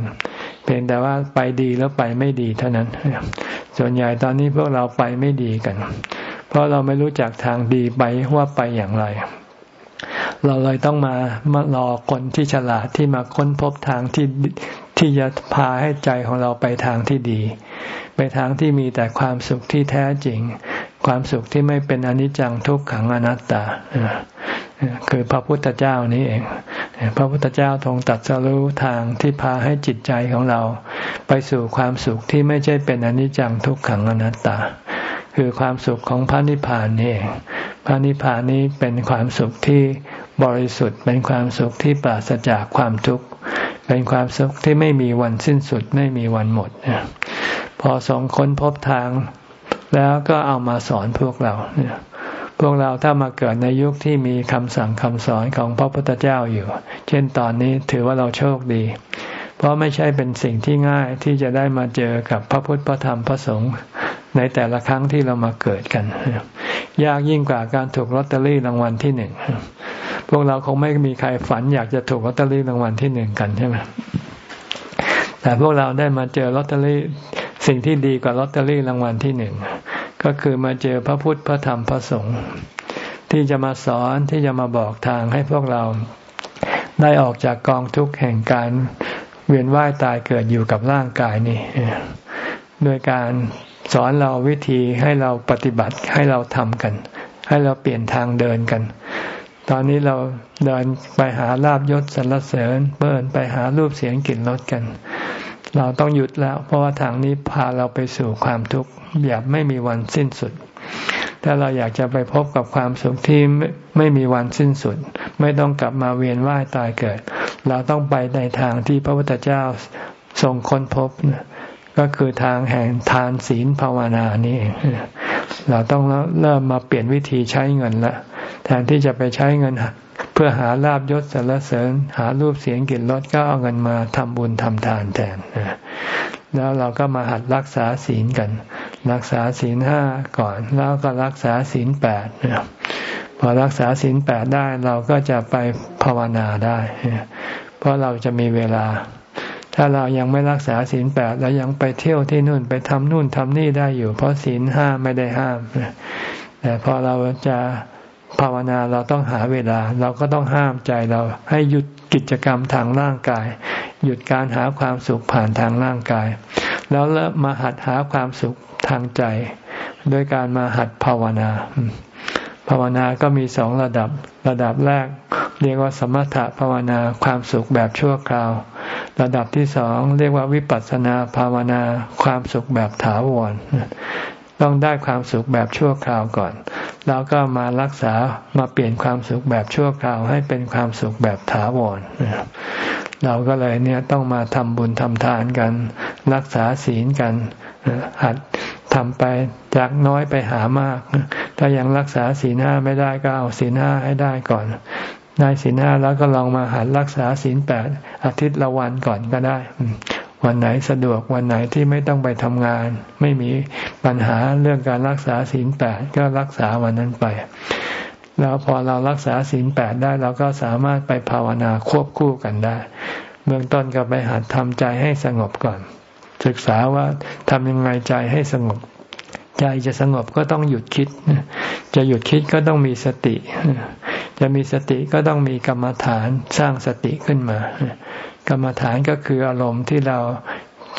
เพียงแต่ว่าไปดีแล้วไปไม่ดีเท่านั้น ส่วนใหญ่ตอนนี้พวกเราไปไม่ดีกัน เพราะเราไม่รู้จักทางดีไปว่าไปอย่างไร เราเลยต้องมามารอคนที่ฉลาดที่มาค้นพบทางที่ที่จะพาให้ใจของเราไปทางที่ดี ไปทางที่มีแต่ความสุขที่แท้จริง ความสุขที่ไม่เป็นอนิจจังทุกขังอนัตตา คือพระพุทธเจ้านี้เอง พระพุทธเจ้าทรงตัดสรู้ทางที่พาให้จิตใจของเรา ไปสู่ความสุขที่ไม่ใช่เป็นอนิจจังทุกขังอนัตตา คือความสุขของพระนิพพานนี่เองพระนิพพานนี้เป็นความสุขที่บริสุทธิ์ เป็นความสุขที่ปราศจากความทุกข์ เป็นความสุขที่ไม่มีวันสิ้นสุดไม่มีวันหมด พอสองคนพบทางแล้วก็เอามาสอนพวกเรา พวกเราถ้ามาเกิดในยุคที่มีคำสั่งคำสอนของพระพุทธเจ้าอยู่ เช่นตอนนี้ถือว่าเราโชคดี เพราะไม่ใช่เป็นสิ่งที่ง่ายที่จะได้มาเจอกับพระพุทธพระธรรมพระสงฆ์ในแต่ละครั้งที่เรามาเกิดกัน ยากยิ่งกว่าการถูกลอตเตอรี่รางวัลที่หนึ่งพวกเราคงไม่มีใครฝันอยากจะถูกลอตเตอรี่รางวัลที่หนึ่งกันใช่ไหมแต่พวกเราได้มาเจอลอตเตอรี่สิ่งที่ดีกว่าลอตเตอรี่รางวัลที่หนึ่ง ก็คือมาเจอพระพุทธพระธรรมพระสงฆ์ที่จะมาสอนที่จะมาบอกทางให้พวกเราได้ออกจากกองทุกข์แห่งการเวียนว่ายตายเกิดอยู่กับร่างกายนี่โดยการสอนเราวิธีให้เราปฏิบัติให้เราทำกัน ให้เราเปลี่ยนทางเดินกัน ตอนนี้เราเดินไปหาลาบยศสรรเสริญเบินไปหารูปเสียงกลิ่นรสกัน เราต้องหยุดแล้ว เพราะว่าทางนี้พาเราไปสู่ความทุกข์แบบไม่มีวันสิ้นสุด ถ้าเราอยากจะไปพบกับความสุขที่ไม่มีวันสิ้นสุด ไม่ต้องกลับมาเวียนว่ายตายเกิด เราต้องไปในทางที่พระพุทธเจ้าทรงค้นพบ ก็คือทางแห่งทานศีลภาวนานี่เราต้องเริ่มมาเปลี่ยนวิธีใช้เงินละแทนที่จะไปใช้เงิน เพื่อหาลาบยศสรรเสริญ หารูปเสียงกลิ่นรสก็เอาเงินมาทำบุญทำทานแทนแล้วเราก็มาหัดรักษาศีลกัน รักษาศีลห้าก่อน แล้วก็รักษาศีลแปดพอรักษาศีลแปดได้เราก็จะไปภาวนาได้ เพราะเราจะมีเวลา ถ้าเรายังไม่รักษาศีลแปดเรายังไปเที่ยวที่นู่นไปทำนู่นทำนี่ได้อยู่ เพราะศีลห้าไม่ได้ห้ามแต่พอเราจะ ภาวนาเราต้องหาเวลา เราก็ต้องห้ามใจเราให้หยุดกิจกรรมทางร่างกาย หยุดการหาความสุขผ่านทางร่างกาย แล้วเริ่มมาหัดหาความสุขทางใจ โดยการมาหัดภาวนา ภาวนาก็มีสองระดับระดับแรก เรียกว่าสมถะภาวนาความสุขแบบชั่วคราว ระดับที่สองเรียกว่าวิปัสสนาภาวนาความสุขแบบถาวร ต้องได้ความสุขแบบชั่วคราวก่อน แล้วก็มารักษามาเปลี่ยนความสุขแบบชั่วคราวให้เป็นความสุขแบบถาวรเราก็เลยเนี่ยต้องมาทำบุญทำทานกัน รักษาศีลกันหัดทำไปจากน้อยไปหามาก ถ้ายังรักษาศีลห้าไม่ได้ก็เอาศีลห้าให้ได้ก่อนได้ศีลห้าแล้วก็ลองมาหัดรักษาศีลแปดอาทิตย์ละวันก่อนก็ได้ วันไหนสะดวกวันไหนที่ไม่ต้องไปทำงาน ไม่มีปัญหาเรื่องการรักษาศีลแปดก็รักษาวันนั้นไป แล้วพอเรารักษาศีลแปดได้เราก็สามารถไปภาวนาควบคู่กันได้ เบื้องต้นก็ไปหัดทำใจให้สงบก่อน ศึกษาว่าทำยังไงใจให้สงบ ใจจะสงบก็ต้องหยุดคิด จะหยุดคิดก็ต้องมีสติ จะมีสติก็ต้องมีกรรมฐานสร้างสติขึ้นมา กรรมฐานก็คืออารมณ์ที่เรา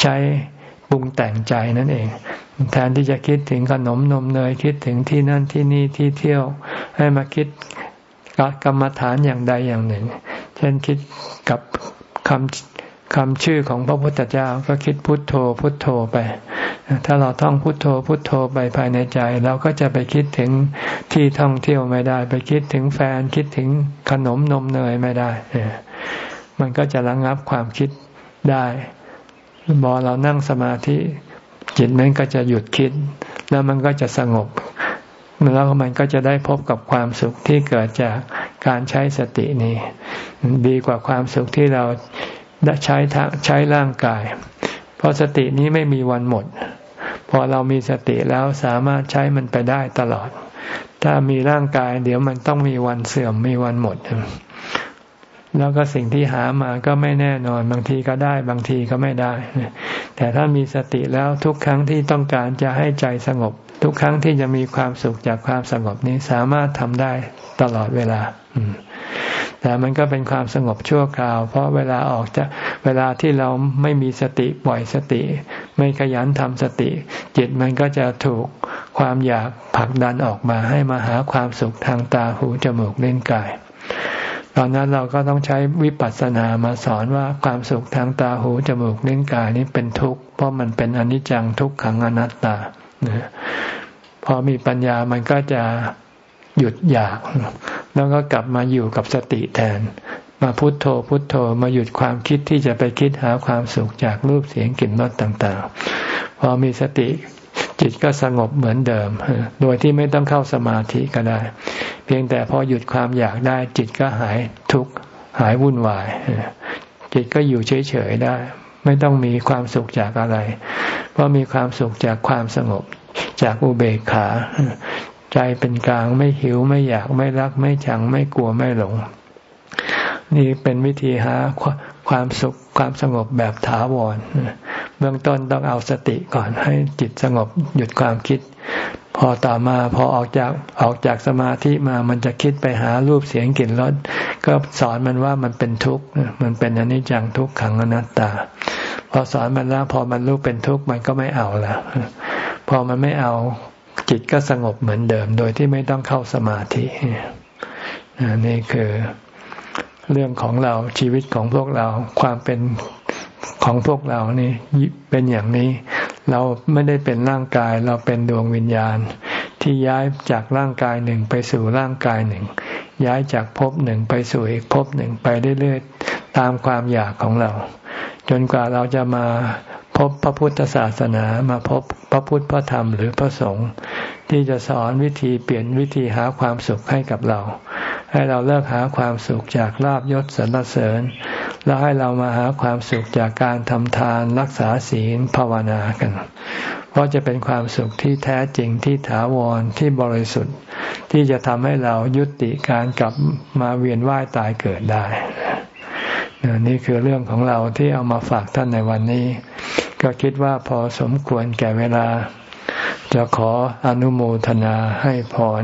ใช้ปรุงแต่งใจนั่นเอง แทนที่จะคิดถึงขนมนมเนยคิดถึงที่นั่นที่นี่ที่เที่ยว ให้มาคิดกรรมฐานอย่างใดอย่างหนึ่ง เช่นคิดกับคำคำชื่อของพระพุทธเจ้าก็คิดพุทโธพุทโธไป ถ้าเราท่องพุทโธพุทโธไปภายในใจ เราก็จะไปคิดถึงที่ท่องเที่ยวไม่ได้ ไปคิดถึงแฟนคิดถึงขนมนมเนยไม่ได้ มันก็จะระงงับความคิดได้พอเรานั่งสมาธิ จิตนั้นก็จะหยุดคิด แล้วมันก็จะสงบแล้วมันก็จะได้พบกับความสุขที่เกิดจากการใช้สตินี้ ดีกว่าความสุขที่เราได้ใช้ทางใช้ร่างกาย เพราะสตินี้ไม่มีวันหมด พอเรามีสติแล้วสามารถใช้มันไปได้ตลอด ถ้ามีร่างกาย เดี๋ยวมันต้องมีวันเสื่อมมีวันหมด แล้วก็สิ่งที่หามาก็ไม่แน่นอนบางทีก็ได้บางทีก็ไม่ได้ แต่ถ้ามีสติแล้วทุกครั้งที่ต้องการจะให้ใจสงบ ทุกครั้งที่จะมีความสุขจากความสงบนี้สามารถทำได้ตลอดเวลาแต่มันก็เป็นความสงบชั่วคราว เพราะเวลาออกจะเวลาที่เราไม่มีสติปล่อยสติ ไม่ขยันทำสติ จิตมันก็จะถูกความอยากผลักดันออกมาให้มาหาความสุขทางตาหูจมูกเล่นกาย ตอนนั้นเราก็ต้องใช้วิปัสสนามาสอนว่าความสุขทางตาหูจมูกลิ้นกายนี้เป็นทุกข์เพราะมันเป็นอนิจจังทุกขังอนัตตาพพอมีปัญญามันก็จะหยุดอยาก แล้วก็กลับมาอยู่กับสติแทน มาพุโทโธพุโทโธมาหยุดความคิดที่จะไปคิดหาความสุขจากรูปเสียงกลิ่นรสต่าง ๆ พอมีสติ จิตก็สงบเหมือนเดิม โดยที่ไม่ต้องเข้าสมาธิก็ได้ เพียงแต่พอหยุดความอยากได้ จิตก็หายทุกข์หายวุ่นวาย จิตก็อยู่เฉยๆได้ ไม่ต้องมีความสุขจากอะไร เพราะมีความสุขจากความสงบจากอุเบกขา ใจเป็นกลางไม่หิวไม่อยากไม่รัก ไม่ชังไม่กลัวไม่หลง นี่เป็นวิธีหาความสุขความสงบแบบถาวร เบื้องต้นต้องเอาสติก่อนให้จิตสงบหยุดความคิด พอต่อมาพอออกจากออกจากสมาธิมามันจะคิดไปหารูปเสียงกลิ่นรสก็สอนมันว่ามันเป็นทุกข์มันเป็นอนิจจังทุกขังอนัตตา พอสอนมันแล้วพอมันรู้เป็นทุกข์มันก็ไม่เอาล้วพอมันไม่เอาจิตก็สงบเหมือนเดิม โดยที่ไม่ต้องเข้าสมาธินี่คือเรื่องของเราชีวิตของพวกเราความเป็น ของพวกเรานี่เป็นอย่างนี้ เราไม่ได้เป็นร่างกายเราเป็นดวงวิญญาณ ที่ย้ายจากร่างกายหนึ่งไปสู่ร่างกายหนึ่ง ย้ายจากภพหนึ่งไปสู่อีกภพหนึ่งไปเรื่อยๆตามความอยากของเรา จนกว่าเราจะมาพบพระพุทธศาสนามาพบพระพุทธพระธรรมหรือพระสงฆ์ที่จะสอนวิธีเปลี่ยนวิธีหาความสุขให้กับเรา ให้เราเลิกหาความสุขจากลาบยศสรรเสริญ แล้วให้เรามาหาความสุขจากการทำทานรักษาศีลภาวนากัน เพราะจะเป็นความสุขที่แท้จริงที่ถาวรที่บริสุทธิ์ ที่จะทำให้เรายุติการกลับมาเวียนว่ายตายเกิดได้ นี่คือเรื่องของเราที่เอามาฝากท่านในวันนี้ ก็คิดว่าพอสมควรแก่เวลา จะขออนุโมทนาให้พร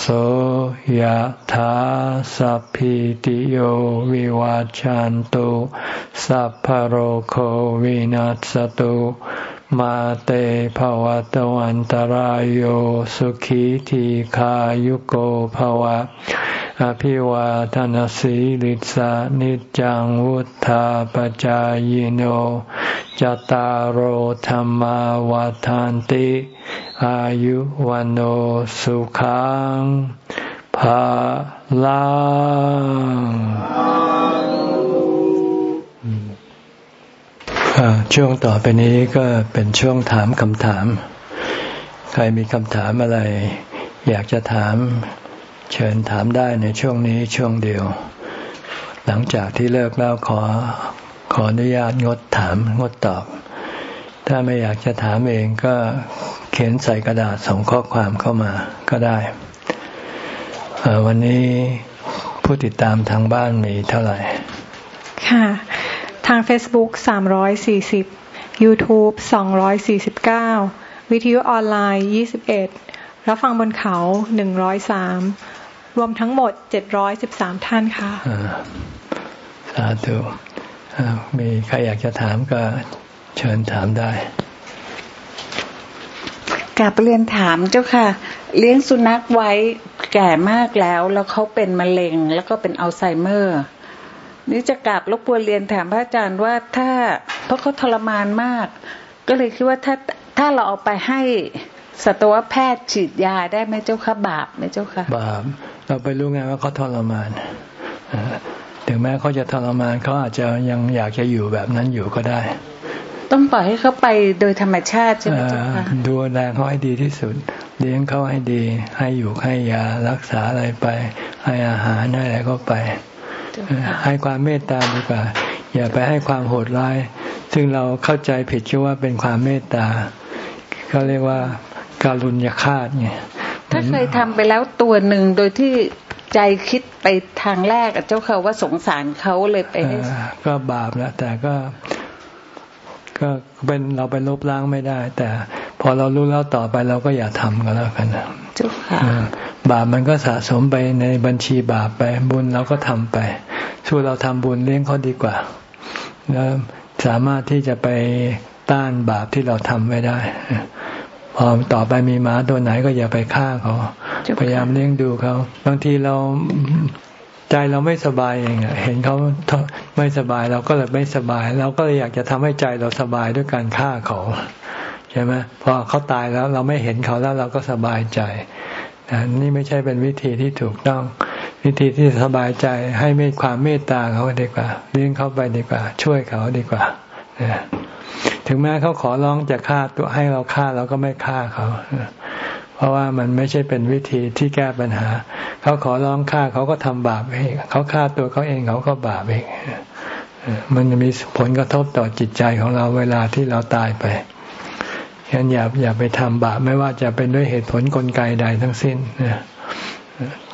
โสยธาสัพพิติโยวิวาจันตุสัพพโรโควินัสตุมาเตภวะตวันตารโยสุขีทีขายุโกภวะ อภิวาทานสีลิสานิจังวุธาปจายโนจตารโหธรรมวาทานติ อายุวันโอสุขังภาลังช่วงต่อไปนี้ก็เป็นช่วงถามคำถาม ใครมีคำถามอะไร อยากจะถาม เชิญถามได้ในช่วงนี้ช่วงเดียว หลังจากที่เลิกแล้วขอขออนุญาตงดถามงดตอบ ถ้าไม่อยากจะถามเองก็เขียนใส่กระดาษส่งข้อความเข้ามาก็ได้ วันนี้ผู้ติดตามทางบ้านมีเท่าไหร่ ค่ะ ทาง Facebook 340 YouTube 249 วิทยุออนไลน์ 21 รับฟังบนเขา103รวมทั้งหมด713ท่านค่ะสาธุมีใครอยากจะถามก็เชิญถามได้กลับเรียนถามเจ้าค่ะ เลี้ยงสุนัขไว้แก่มากแล้ว แล้วเขาเป็นมะเร็ง แล้วก็เป็นอัลไซเมอร์นี่จะกลับรบกวนเรียนถามพระอาจารย์ว่าถ้าเพราะเขาทรมานมาก ก็เลยคิดว่าถ้าถ้าเราเอาไปให้ สัตวแพทย์ฉีดยาได้ไหมเจ้าค่ะบาปไหมเจ้าค่ะบาปเราไปรู้ไงว่าเขาทรมานถึงแม้เขาจะทรมานเขาอาจจะยังอยากจะอยู่แบบนั้นอยู่ก็ได้ ต้องปล่อยให้เขาไปโดยธรรมชาติใช่ไหมจ๊ะดูแลเขาให้ดีที่สุดเลี้ยงเขาให้ดี ให้อยู่ให้ยารักษาอะไรไป ให้อาหารให้อะไรก็ไป ให้ความเมตตาดีกว่า อย่าไปให้ความโหดร้าย ซึ่งเราเข้าใจผิดคิดว่าเป็นความเมตตาเขาเรียกว่า การุญยฆาตไงถ้าเคยทำไปแล้วตัวหนึ่งโดยที่ใจคิดไปทางแรกเจ้าค่ะว่าสงสารเขาเลยไปก็บาปแล้วแต่ก็ ก็เป็นเราไปลบล้างไม่ได้ แต่พพอเรารู้แล้วต่อไปเราก็อย่าทำกันแล้วกันเจ้าค่ะบาปมันก็สะสมไปในบัญชีบาปไป บุญเราก็ทำไปช่วยเราทำบุญเลี้ยงเขาดีกว่า แล้วสามารถที่จะไปต้านบาปที่เราทำไม่ได้ พอต่อไปมีหมาตัวไหนก็อย่าไปฆ่าเขาพยายามเลี้ยงดูเขาบางทีเราใจเราไม่สบายเองเห็นเขาไม่สบายเราก็เลยไม่สบาย เราก็เลยอยากจะทำให้ใจเราสบายด้วยการฆ่าเขาใช่ไหมพอเขาตายแล้วเราไม่เห็นเขาแล้วเราก็สบายใจนี่ไม่ใช่เป็นวิธีที่ถูกต้อง วิธีที่สบายใจให้มีความเมตตาเขาดีกว่า เลี้ยงเขาไปดีกว่า ช่วยเขาดีกว่า ถึงแม้เขาขอร้องจะฆ่าตัวให้เราฆ่าเราก็ไม่ฆ่าเขาเพราะว่ามันไม่ใช่เป็นวิธีที่แก้ปัญหา เขาขอร้องฆ่าเขาก็ทำบาปเองเขาฆ่าตัวเขาเองเขาก็บาปเองมันมีผลกระทบต่อจิตใจของเราเวลาที่เราตายไปฉะนั้นอย่าอย่าไปทำบาปไม่ว่าจะเป็นด้วยเหตุผลกลไกใดทั้งสิ้น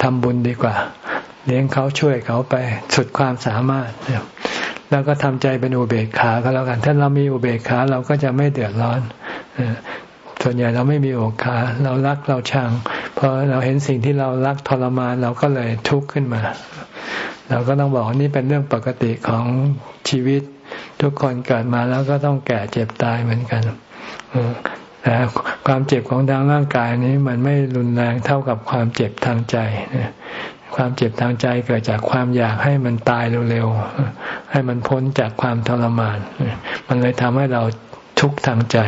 ทำบุญดีกว่า เลี้ยงเขาช่วยเขาไปสุดความสามารถ แล้วก็ทำใจเป็นอุเบกขาก็แล้วกัน ถ้าเรามีอุเบกขาเราก็จะไม่เดือดร้อนส่วนใหญ่เราไม่มีโอกาสเรารักเราชังพอเราเห็นสิ่งที่เรารักทรมานเราก็เลยทุกข์ขึ้นมา เราก็ต้องบอกนี่เป็นเรื่องปกติของชีวิต ทุกคนเกิดมาแล้วก็ต้องแก่เจ็บตายเหมือนกันแต่ความเจ็บของทางร่างกายนี้มันไม่รุนแรงเท่ากับความเจ็บทางใจ ความเจ็บทางใจเกิดจากความอยากให้มันตายเร็วๆ ให้มันพ้นจากความทรมาน มันเลยทำให้เราทุกข์ทางใจ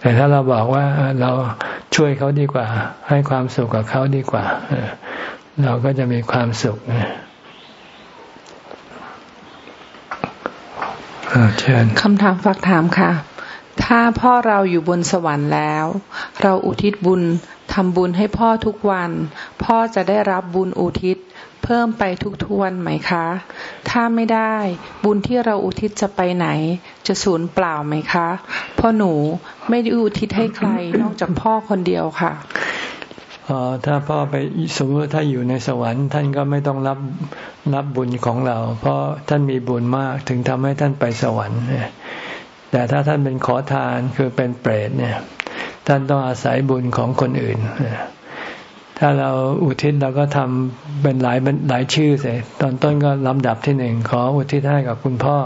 แต่ถ้าเราบอกว่าเราช่วยเขาดีกว่า ให้ความสุขกับเขาดีกว่า เราก็จะมีความสุขเชิญคำถามฝากถามค่ะ ถ้าพ่อเราอยู่บนสวรรค์แล้ว เราอุทิศบุญ ทำบุญให้พ่อทุกวัน พ่อจะได้รับบุญอุทิศ เพิ่มไปทุกทวนไหมคะ ถ้าไม่ได้บุญที่เราอุทิศจะไปไหน จะสูญเปล่าไหมคะเพราะหนูไม่ได้อุทิศให้ใครนอกจากพ่อคนเดียวค่ะออถ้าพ่อไปสมมติถ้าอยู่ในสวรรค์ท่านก็ไม่ต้องรับรับบุญของเรา เพราะท่านมีบุญมากถึงทำให้ท่านไปสวรรค์แต่ถ้าท่านเป็นขอทานคือเป็นเปรตเนี่ย ท่านต้องอาศัยบุญของคนอื่น ถ้าเราอุทิศเราก็ทำเป็นหลายหลายชื่อเสียตอนต้นก็ลำดับที่หนึ่งขออุทิศให้กับคุณพ่อ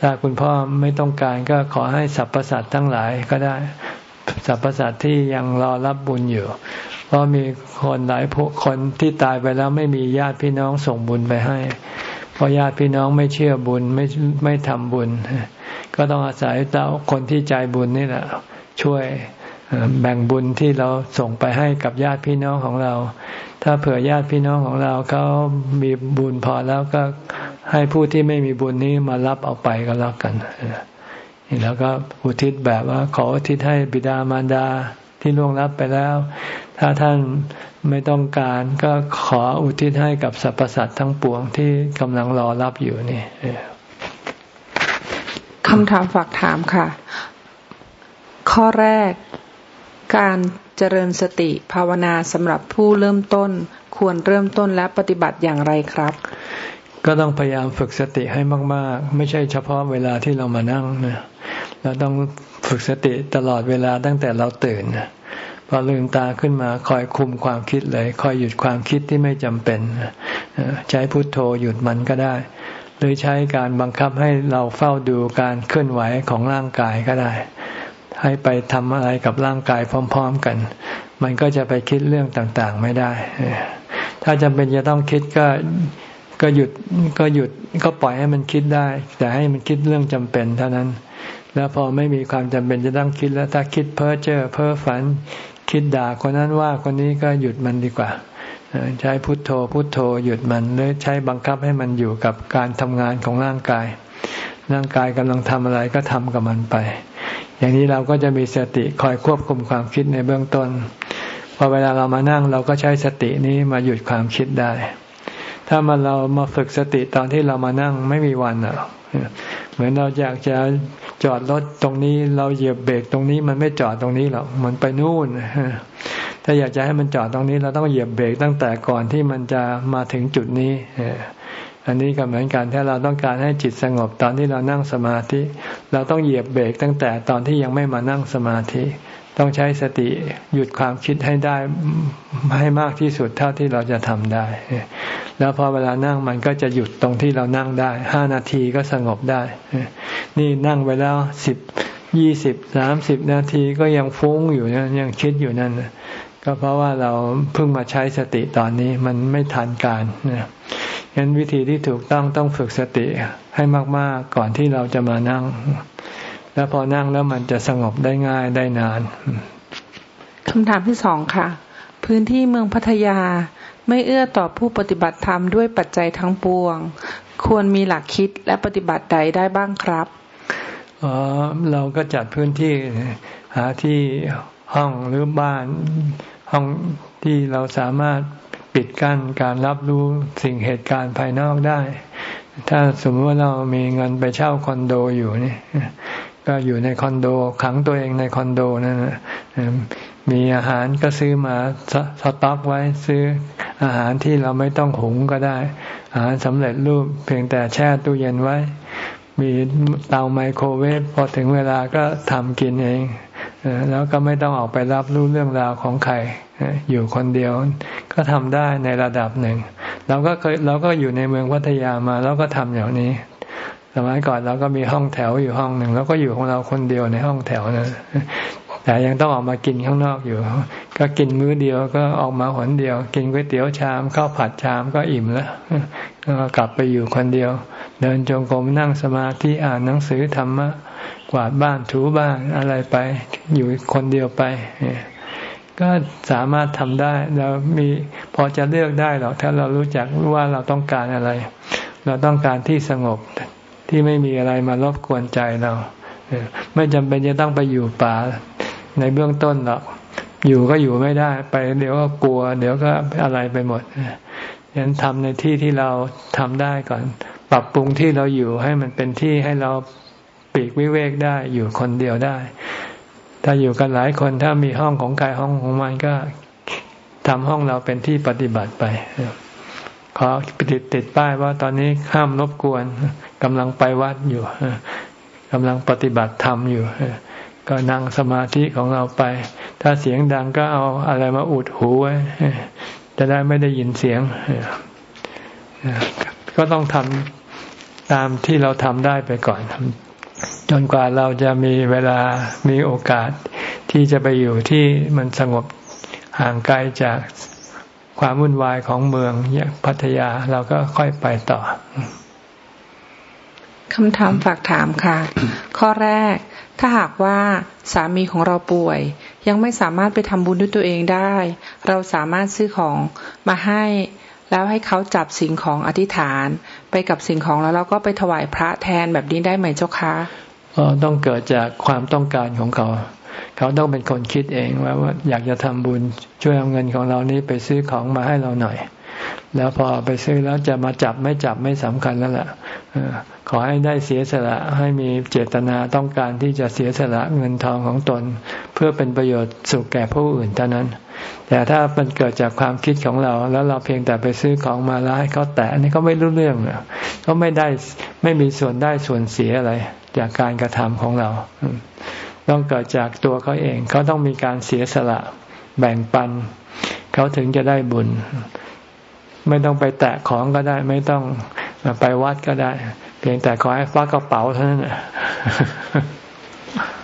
ถ้าคุณพ่อไม่ต้องการก็ขอให้สรรพสัตว์ทั้งหลายก็ได้สรรพสัตว์ที่ยังรอรับบุญอยู่ เพราะมีคนหลายพวกคนที่ตายไปแล้วไม่มีญาติพี่น้องส่งบุญไปให้ เพราะญาติพี่น้องไม่เชื่อบุญไม่ไม่ทำบุญ ก็ต้องอาศัยเจ้าคนที่ใจบุญนี่แหละช่วย แบ่งบุญที่เราส่งไปให้กับญาติพี่น้องของเรา ถ้าเผื่อญาติพี่น้องของเราเขามีบุญพอแล้วก็ให้ผู้ที่ไม่มีบุญนี้มารับเอาไปก็แล้วกันแล้วก็อุทิศแบบว่า ขออุทิศให้บิดามารดาที่ล่วงรับไปแล้ว ถ้าท่านไม่ต้องการก็ขออุทิศให้กับสรรพสัตว์ทั้งปวงที่กำลังรอรับอยู่นี่คำถามฝากถามค่ะ ข้อแรก การเจริญสติภาวนาสำหรับผู้เริ่มต้น ควรเริ่มต้นและปฏิบัติอย่างไรครับ ก็ต้องพยายามฝึกสติให้มาก ๆ ไม่ใช่เฉพาะเวลาที่เรามานั่งนะเราต้องฝึกสติตลอดเวลาตั้งแต่เราตื่นพอลืมตาขึ้นมาคอยคุมความคิดเลย คอยหยุดความคิดที่ไม่จำเป็น ใช้พุทโธหยุดมันก็ได้ หรือใช้การบังคับให้เราเฝ้าดูการเคลื่อนไหวของร่างกายก็ได้ ให้ไปทำอะไรกับร่างกายพร้อม ๆกัน มันก็จะไปคิดเรื่องต่างๆไม่ได้ ถ้าจำเป็นจะต้องคิดก็ก็หยุดก็หยุดก็ปล่อยให้มันคิดได้ แต่ให้มันคิดเรื่องจำเป็นเท่านั้น แล้วพอไม่มีความจำเป็นจะต้องคิดแล้วถ้าคิดเพ้อเจ้อเพ้อฝัน คิดด่าคนนั้นว่าคนนี้ก็หยุดมันดีกว่าใช้พุทโธพุทโธหยุดมันหรือใช้บังคับให้มันอยู่กับการทำงานของร่างกาย ร่างกายกำลังทำอะไรก็ทำกับมันไป อย่างนี้เราก็จะมีสติคอยควบคุมความคิดในเบื้องต้นพอเวลาเรามานั่งเราก็ใช้สตินี้มาหยุดความคิดได้ ถ้ามาเรามาฝึกสติตอนที่เรามานั่งไม่มีวันอะเหมือนเราอยากจะจอดรถตรงนี้เราเหยียบเบรกตรงนี้มันไม่จอดตรงนี้หรอกมันไปนู่นถ้าอยากจะให้มันจอดตรงนี้ เราต้องเหยียบเบรกตั้งแต่ก่อนที่มันจะมาถึงจุดนี้ อันนี้ก็เหมือนกันถ้าเราต้องการให้จิตสงบตอนที่เรานั่งสมาธิ เราต้องเหยียบเบรกตั้งแต่ตอนที่ยังไม่มานั่งสมาธิ ต้องใช้สติหยุดความคิดให้ได้ให้มากที่สุดเท่าที่เราจะทำได้ แล้วพอเวลานั่งมันก็จะหยุดตรงที่เรานั่งได้ห้านาทีก็สงบได้ นี่นั่งไปแล้วสิบยี่สิบสามสิบนาทีก็ยังฟุ้งอยู่นะยังคิดอยู่นั่นก็เพราะว่าเราเพิ่งมาใช้สติตอนนี้มันไม่ทันการนะ งั้นวิธีที่ถูกต้องต้องฝึกสติให้มาก ๆ ก่อนที่เราจะมานั่ง แล้วพอนั่งแล้วมันจะสงบได้ง่ายได้นานคำถามที่สองค่ะ พื้นที่เมืองพัทยาไม่เอื้อต่อผู้ปฏิบัติธรรมด้วยปัจจัยทั้งปวง ควรมีหลักคิดและปฏิบัติใดได้บ้างครับอ๋อเราก็จัดพื้นที่หาที่ห้องหรือบ้านห้องที่เราสามารถ ปิดกั้นการรับรู้สิ่งเหตุการณ์ภายนอกได้ ถ้าสมมติว่าเรามีเงินไปเช่าคอนโดอยู่นี่ก็อยู่ในคอนโดขังตัวเองในคอนโดนั่นมีอาหารก็ซื้อมาสต็อกไว้ซื้ออาหารที่เราไม่ต้องหุงก็ได้ อาหารสำเร็จรูปเพียงแต่แช่ตู้เย็นไว้ มีเตาไมโครเวฟพอถึงเวลาก็ทำกินเอง แล้วก็ไม่ต้องออกไปรับรู้เรื่องราวของใครอยู่คนเดียว ก็ทำได้ในระดับหนึ่ง เราก็เคยเราก็อยู่ในเมืองพัทยามา แล้วก็ทำอย่างนี้สมัยก่อนเราก็มีห้องแถวอยู่ห้องหนึ่งแล้วก็อยู่ของเราคนเดียวในห้องแถวนะแต่ยังต้องออกมากินข้างนอกอยู่ ก็กินมื้อเดียวก็ออกมาหนเดียว กินก๋วยเตี๋ยวชามข้าวผัดชามก็อิ่มแล้วก็กลับไปอยู่คนเดียว เดินจงกรมนั่งสมาธิอ่านหนังสือธรรมะ วาดบ้านถูบ้านอะไรไป อยู่คนเดียวไป ก็สามารถทำได้เรามีพอจะเลือกได้หรอกถ้าเรารู้จักว่าเราต้องการอะไร เราต้องการที่สงบที่ไม่มีอะไรมารบกวนใจเราไม่จำเป็นจะต้องไปอยู่ป่าในเบื้องต้นหรอกอยู่ก็อยู่ไม่ได้ ไปเดี๋ยวก็กลัว เดี๋ยวก็อะไรไปหมดฉะนั้นทำในที่ที่เราทำได้ก่อน ปรับปรุงที่เราอยู่ให้มันเป็นที่ให้เรา ปีกวิเวกได้อยู่คนเดียวได้ ถ้าอยู่กันหลายคนถ้ามีห้องของกายห้องของมันก็ทำห้องเราเป็นที่ปฏิบัติไปขอติดติดป้ายว่าตอนนี้ห้ามรบกวนกำลังไปวัดอยู่กำลังปฏิบัติธรรมอยู่ก็นั่งสมาธิของเราไป ถ้าเสียงดังก็เอาอะไรมาอุดหูไว้ จะได้ไม่ได้ยินเสียง ก็ต้องทำตามที่เราทำได้ไปก่อน จนกว่าเราจะมีเวลามีโอกาส ที่จะไปอยู่ที่มันสงบห่างไกลจากความวุ่นวายของเมืองพัทยาเราก็ค่อยไปต่อคำถามฝากถามค่ะ ข้อแรก ถ้าหากว่าสามีของเราป่วย ยังไม่สามารถไปทำบุญด้วยตัวเองได้ เราสามารถซื้อของมาให้ แล้วให้เขาจับสิ่งของอธิษฐาน ไปกับสิ่งของแล้วเราก็ไปถวายพระแทนแบบนี้ได้ไหมเจ้าคะ ต้องเกิดจากความต้องการของเขา เขาต้องเป็นคนคิดเองว่าว่าอยากจะทำบุญช่วยเอาเงินของเรานี้ไปซื้อของมาให้เราหน่อย แล้วพอไปซื้อแล้วจะมาจับไม่จับไม่สำคัญแล้วแหละขอให้ได้เสียสละให้มีเจตนาต้องการที่จะเสียสละเงินทองของตน เพื่อเป็นประโยชน์สุขแก่ผู้อื่นเท่านั้น แต่ถ้ามันเกิดจากความคิดของเรา แล้วเราเพียงแต่ไปซื้อของมาแล้วให้เขาแตะนี่ก็ไม่รู้เรื่องเขาไม่ได้ไม่มีส่วนได้ส่วนเสียอะไร จากการกระทำของเรา ต้องเกิดจากตัวเขาเอง เขาต้องมีการเสียสละแบ่งปัน เขาถึงจะได้บุญ ไม่ต้องไปแตะของก็ได้ ไม่ต้องไปวัดก็ได้พียงแต่ขอให้ฟักกระเป๋าเท่านั้น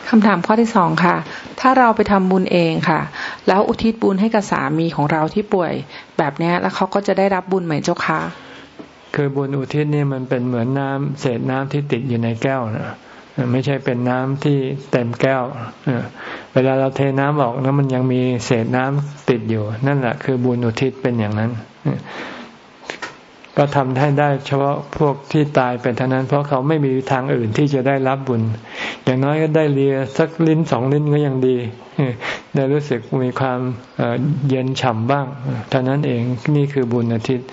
คำถามข้อที่สองค่ะ ถ้าเราไปทำบุญเองค่ะ แล้วอุทิศบุญให้กับสามีของเราที่ป่วย แบบนี้แล้วเขาก็จะได้รับบุญไหมเจ้าคะคือบุญอุทิศนี่มันเป็นเหมือนน้ำเศษน้ำที่ติดอยู่ในแก้วนะ ไม่ใช่เป็นน้ำที่เต็มแก้วเวลาเราเทน้ำออกแล้วมันยังมีเศษน้ำติดอยู่ นั่นแหละคือบุญอุทิศเป็นอย่างนั้น ก็ทำให้ได้เฉพาะพวกที่ตายไปเท่านั้น เพราะเขาไม่มีทางอื่นที่จะได้รับบุญ อย่างน้อยก็ได้เลียสักลิ้นสองลิ้นก็ยังดีได้รู้สึกมีความเย็นฉ่ำบ้างเท่านั้นเองนี่คือบุญอาทิตย์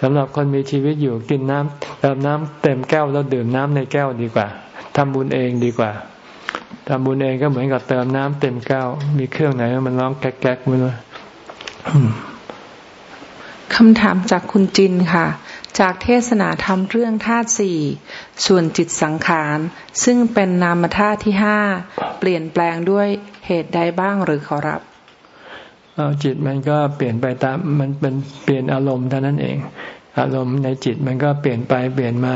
สำหรับคนมีชีวิตอยู่กินน้ำเติมน้ำเต็มแก้วแล้วดื่มน้ำในแก้วดีกว่า ทำบุญเองดีกว่าทำบุญเองก็เหมือนกับเติมน้ำเต็มแก้วมีเครื่องไหนมันร้องแก๊กๆไม่รู้คำถามจากคุณจินค่ะ จากเทศนาธรรมเรื่องธาตุสี่ส่วนจิตสังขาร ซึ่งเป็นนามธาตุที่ห้าเปลี่ยนแปลงด้วยเหตุใดบ้างหรือขอรับเอาจิตมันก็เปลี่ยนไปตามมันเป็นเปลี่ยนอารมณ์เท่านั้นเอง อารมณ์ในจิตมันก็เปลี่ยนไปเปลี่ยนมา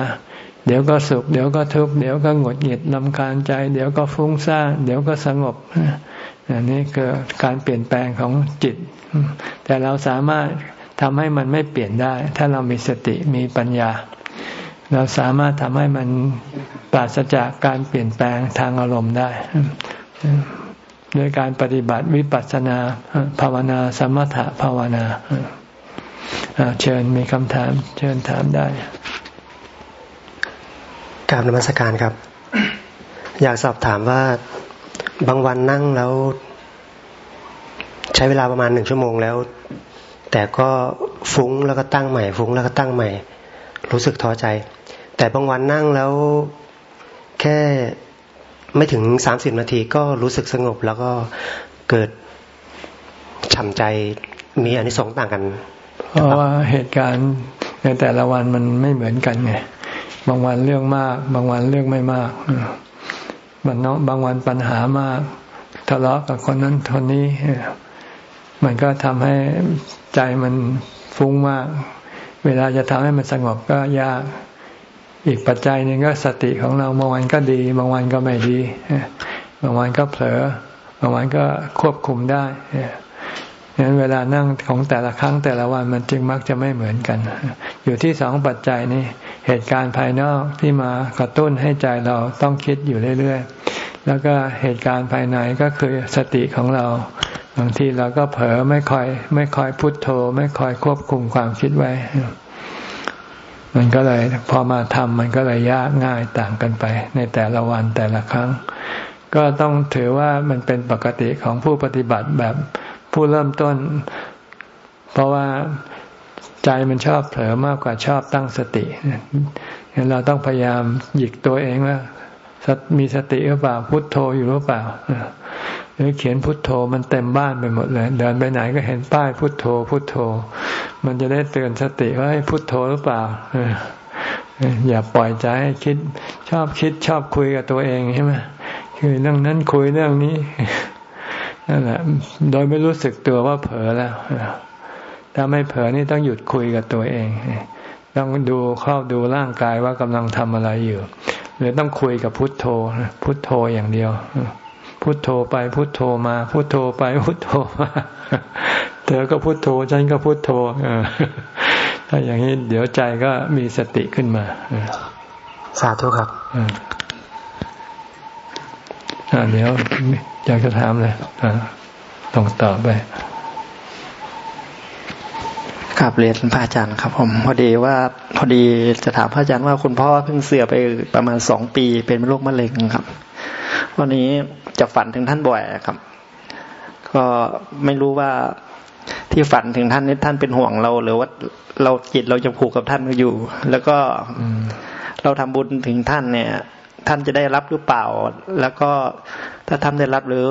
เดี๋ยวก็สุข เดี๋ยวก็ทุกข์เดี๋ยวก็หงดหงิดลำคาญใจ เดี๋ยวก็ฟุ้งซ่านเดี๋ยวก็สงบอันนี้คือการเปลี่ยนแปลงของจิต แต่เราสามารถทำให้มันไม่เปลี่ยนได้ ถ้าเรามีสติมีปัญญา เราสามารถทำให้มันปราศจากการเปลี่ยนแปลงทางอารมณ์ได้ด้วยการปฏิบัติวิปัสสนาภาวนา สมถะภาวนาเชิญมีคำถาม เชิญถามได้ กราบนมัสการครับ อยากสอบถามว่าบางวันนั่งแล้ว ใช้เวลาประมาณหนึ่งชั่วโมงแล้ว แต่ก็ฟุ้งแล้วก็ตั้งใหม่ ฟุ้งแล้วก็ตั้งใหม่ รู้สึกท้อใจ แต่บางวันนั่งแล้วแค่ไม่ถึงสามสิบนาทีก็รู้สึกสงบ แล้วก็เกิดฉ่ำใจมีอันนี้สองต่างกัน เพราะว่าเหตุการณ์ในแต่ละวันมันไม่เหมือนกันไง บางวันเรื่องมาก บางวันเรื่องไม่มากบางน้องบางวันปัญหามาก ทะเลาะกับคนนั้นคนนี้ มันก็ทำให้ใจมันฟุ้งมาก เวลาจะทำให้มันสงบก็ยาก อีกปัจจัยหนึ่งก็สติของเราบางวันก็ดี บางวันก็ไม่ดีบางวันก็เผลอบางวันก็ควบคุมได้ดังนั้นเวลานั่งของแต่ละครั้งแต่ละวันมันจึงมักจะไม่เหมือนกัน อยู่ที่สองปัจจัยนี้ เหตุการณ์ภายนอกที่มากระตุ้นให้ใจเราต้องคิดอยู่เรื่อยๆ แล้วก็เหตุการณ์ภายในก็คือสติของเรา บางทีเราก็เผลอไม่ค่อย ไม่ค่อยพุโทโธ ไม่ค่อยควบคุมความคิดไว้ มันก็เลยพอมาทำมันก็เลยยากง่ายต่างกันไป ในแต่ละวันแต่ละครั้ง ก็ต้องถือว่ามันเป็นปกติของผู้ปฏิบัติแบบผู้เริ่มต้น เพราะว่า ใจมันชอบเผลอมากกว่าชอบตั้งสติงั้นเราต้องพยายามหยิกตัวเองว่ามีสติหรือเปล่าพุทโธอยู่หรือเปล่าหรือเขียนพุทโธมันเต็มบ้านไปหมดเลย เดินไปไหนก็เห็นป้ายพุทโธ พุทโธ มันจะได้เตือนสติว่าพุทโธหรือเปล่าอย่าปล่อยใจให้คิดชอบคิดชอบคุยกับตัวเองใช่ไหมคือเรื่องนั้นคุยเรื่องนี้นั่นแหละโดยไม่รู้สึกตัวว่าเผลอแล้ว ถ้าไม่เผลอนี่ต้องหยุดคุยกับตัวเอง ต้องดูเข้าดูร่างกายว่ากำลังทำอะไรอยู่ หรือต้องคุยกับพุทโธ พุทโธอย่างเดียว พุทโธไปพุทโธมา พุทโธไปพุทโธมาเธอก็พุทโธฉันก็พุทโธถ้าอย่างนี้เดี๋ยวใจก็มีสติขึ้นมาสาธุครับอ่าเดี๋ยวอยากจะถามเลยอ่าต้องตอบไป ครับเรียนพระอาจารย์ครับผมพอดีว่าพอดีจะถามพระอาจารย์ว่าคุณพ่อเพิ่งเสียไปประมาณสองปีเป็นโรคมะเร็งครับ วันนี้จะฝันถึงท่านบ่อยครับ ก็ไม่รู้ว่าที่ฝันถึงท่านนี้ท่านเป็นห่วงเรา หรือว่าเราจิตเราจะผูกกับท่านอยู่ แล้วก็เราทำบุญถึงท่านเนี่ย ท่านจะได้รับหรือเปล่า แล้วก็ถ้าท่านได้รับหรือ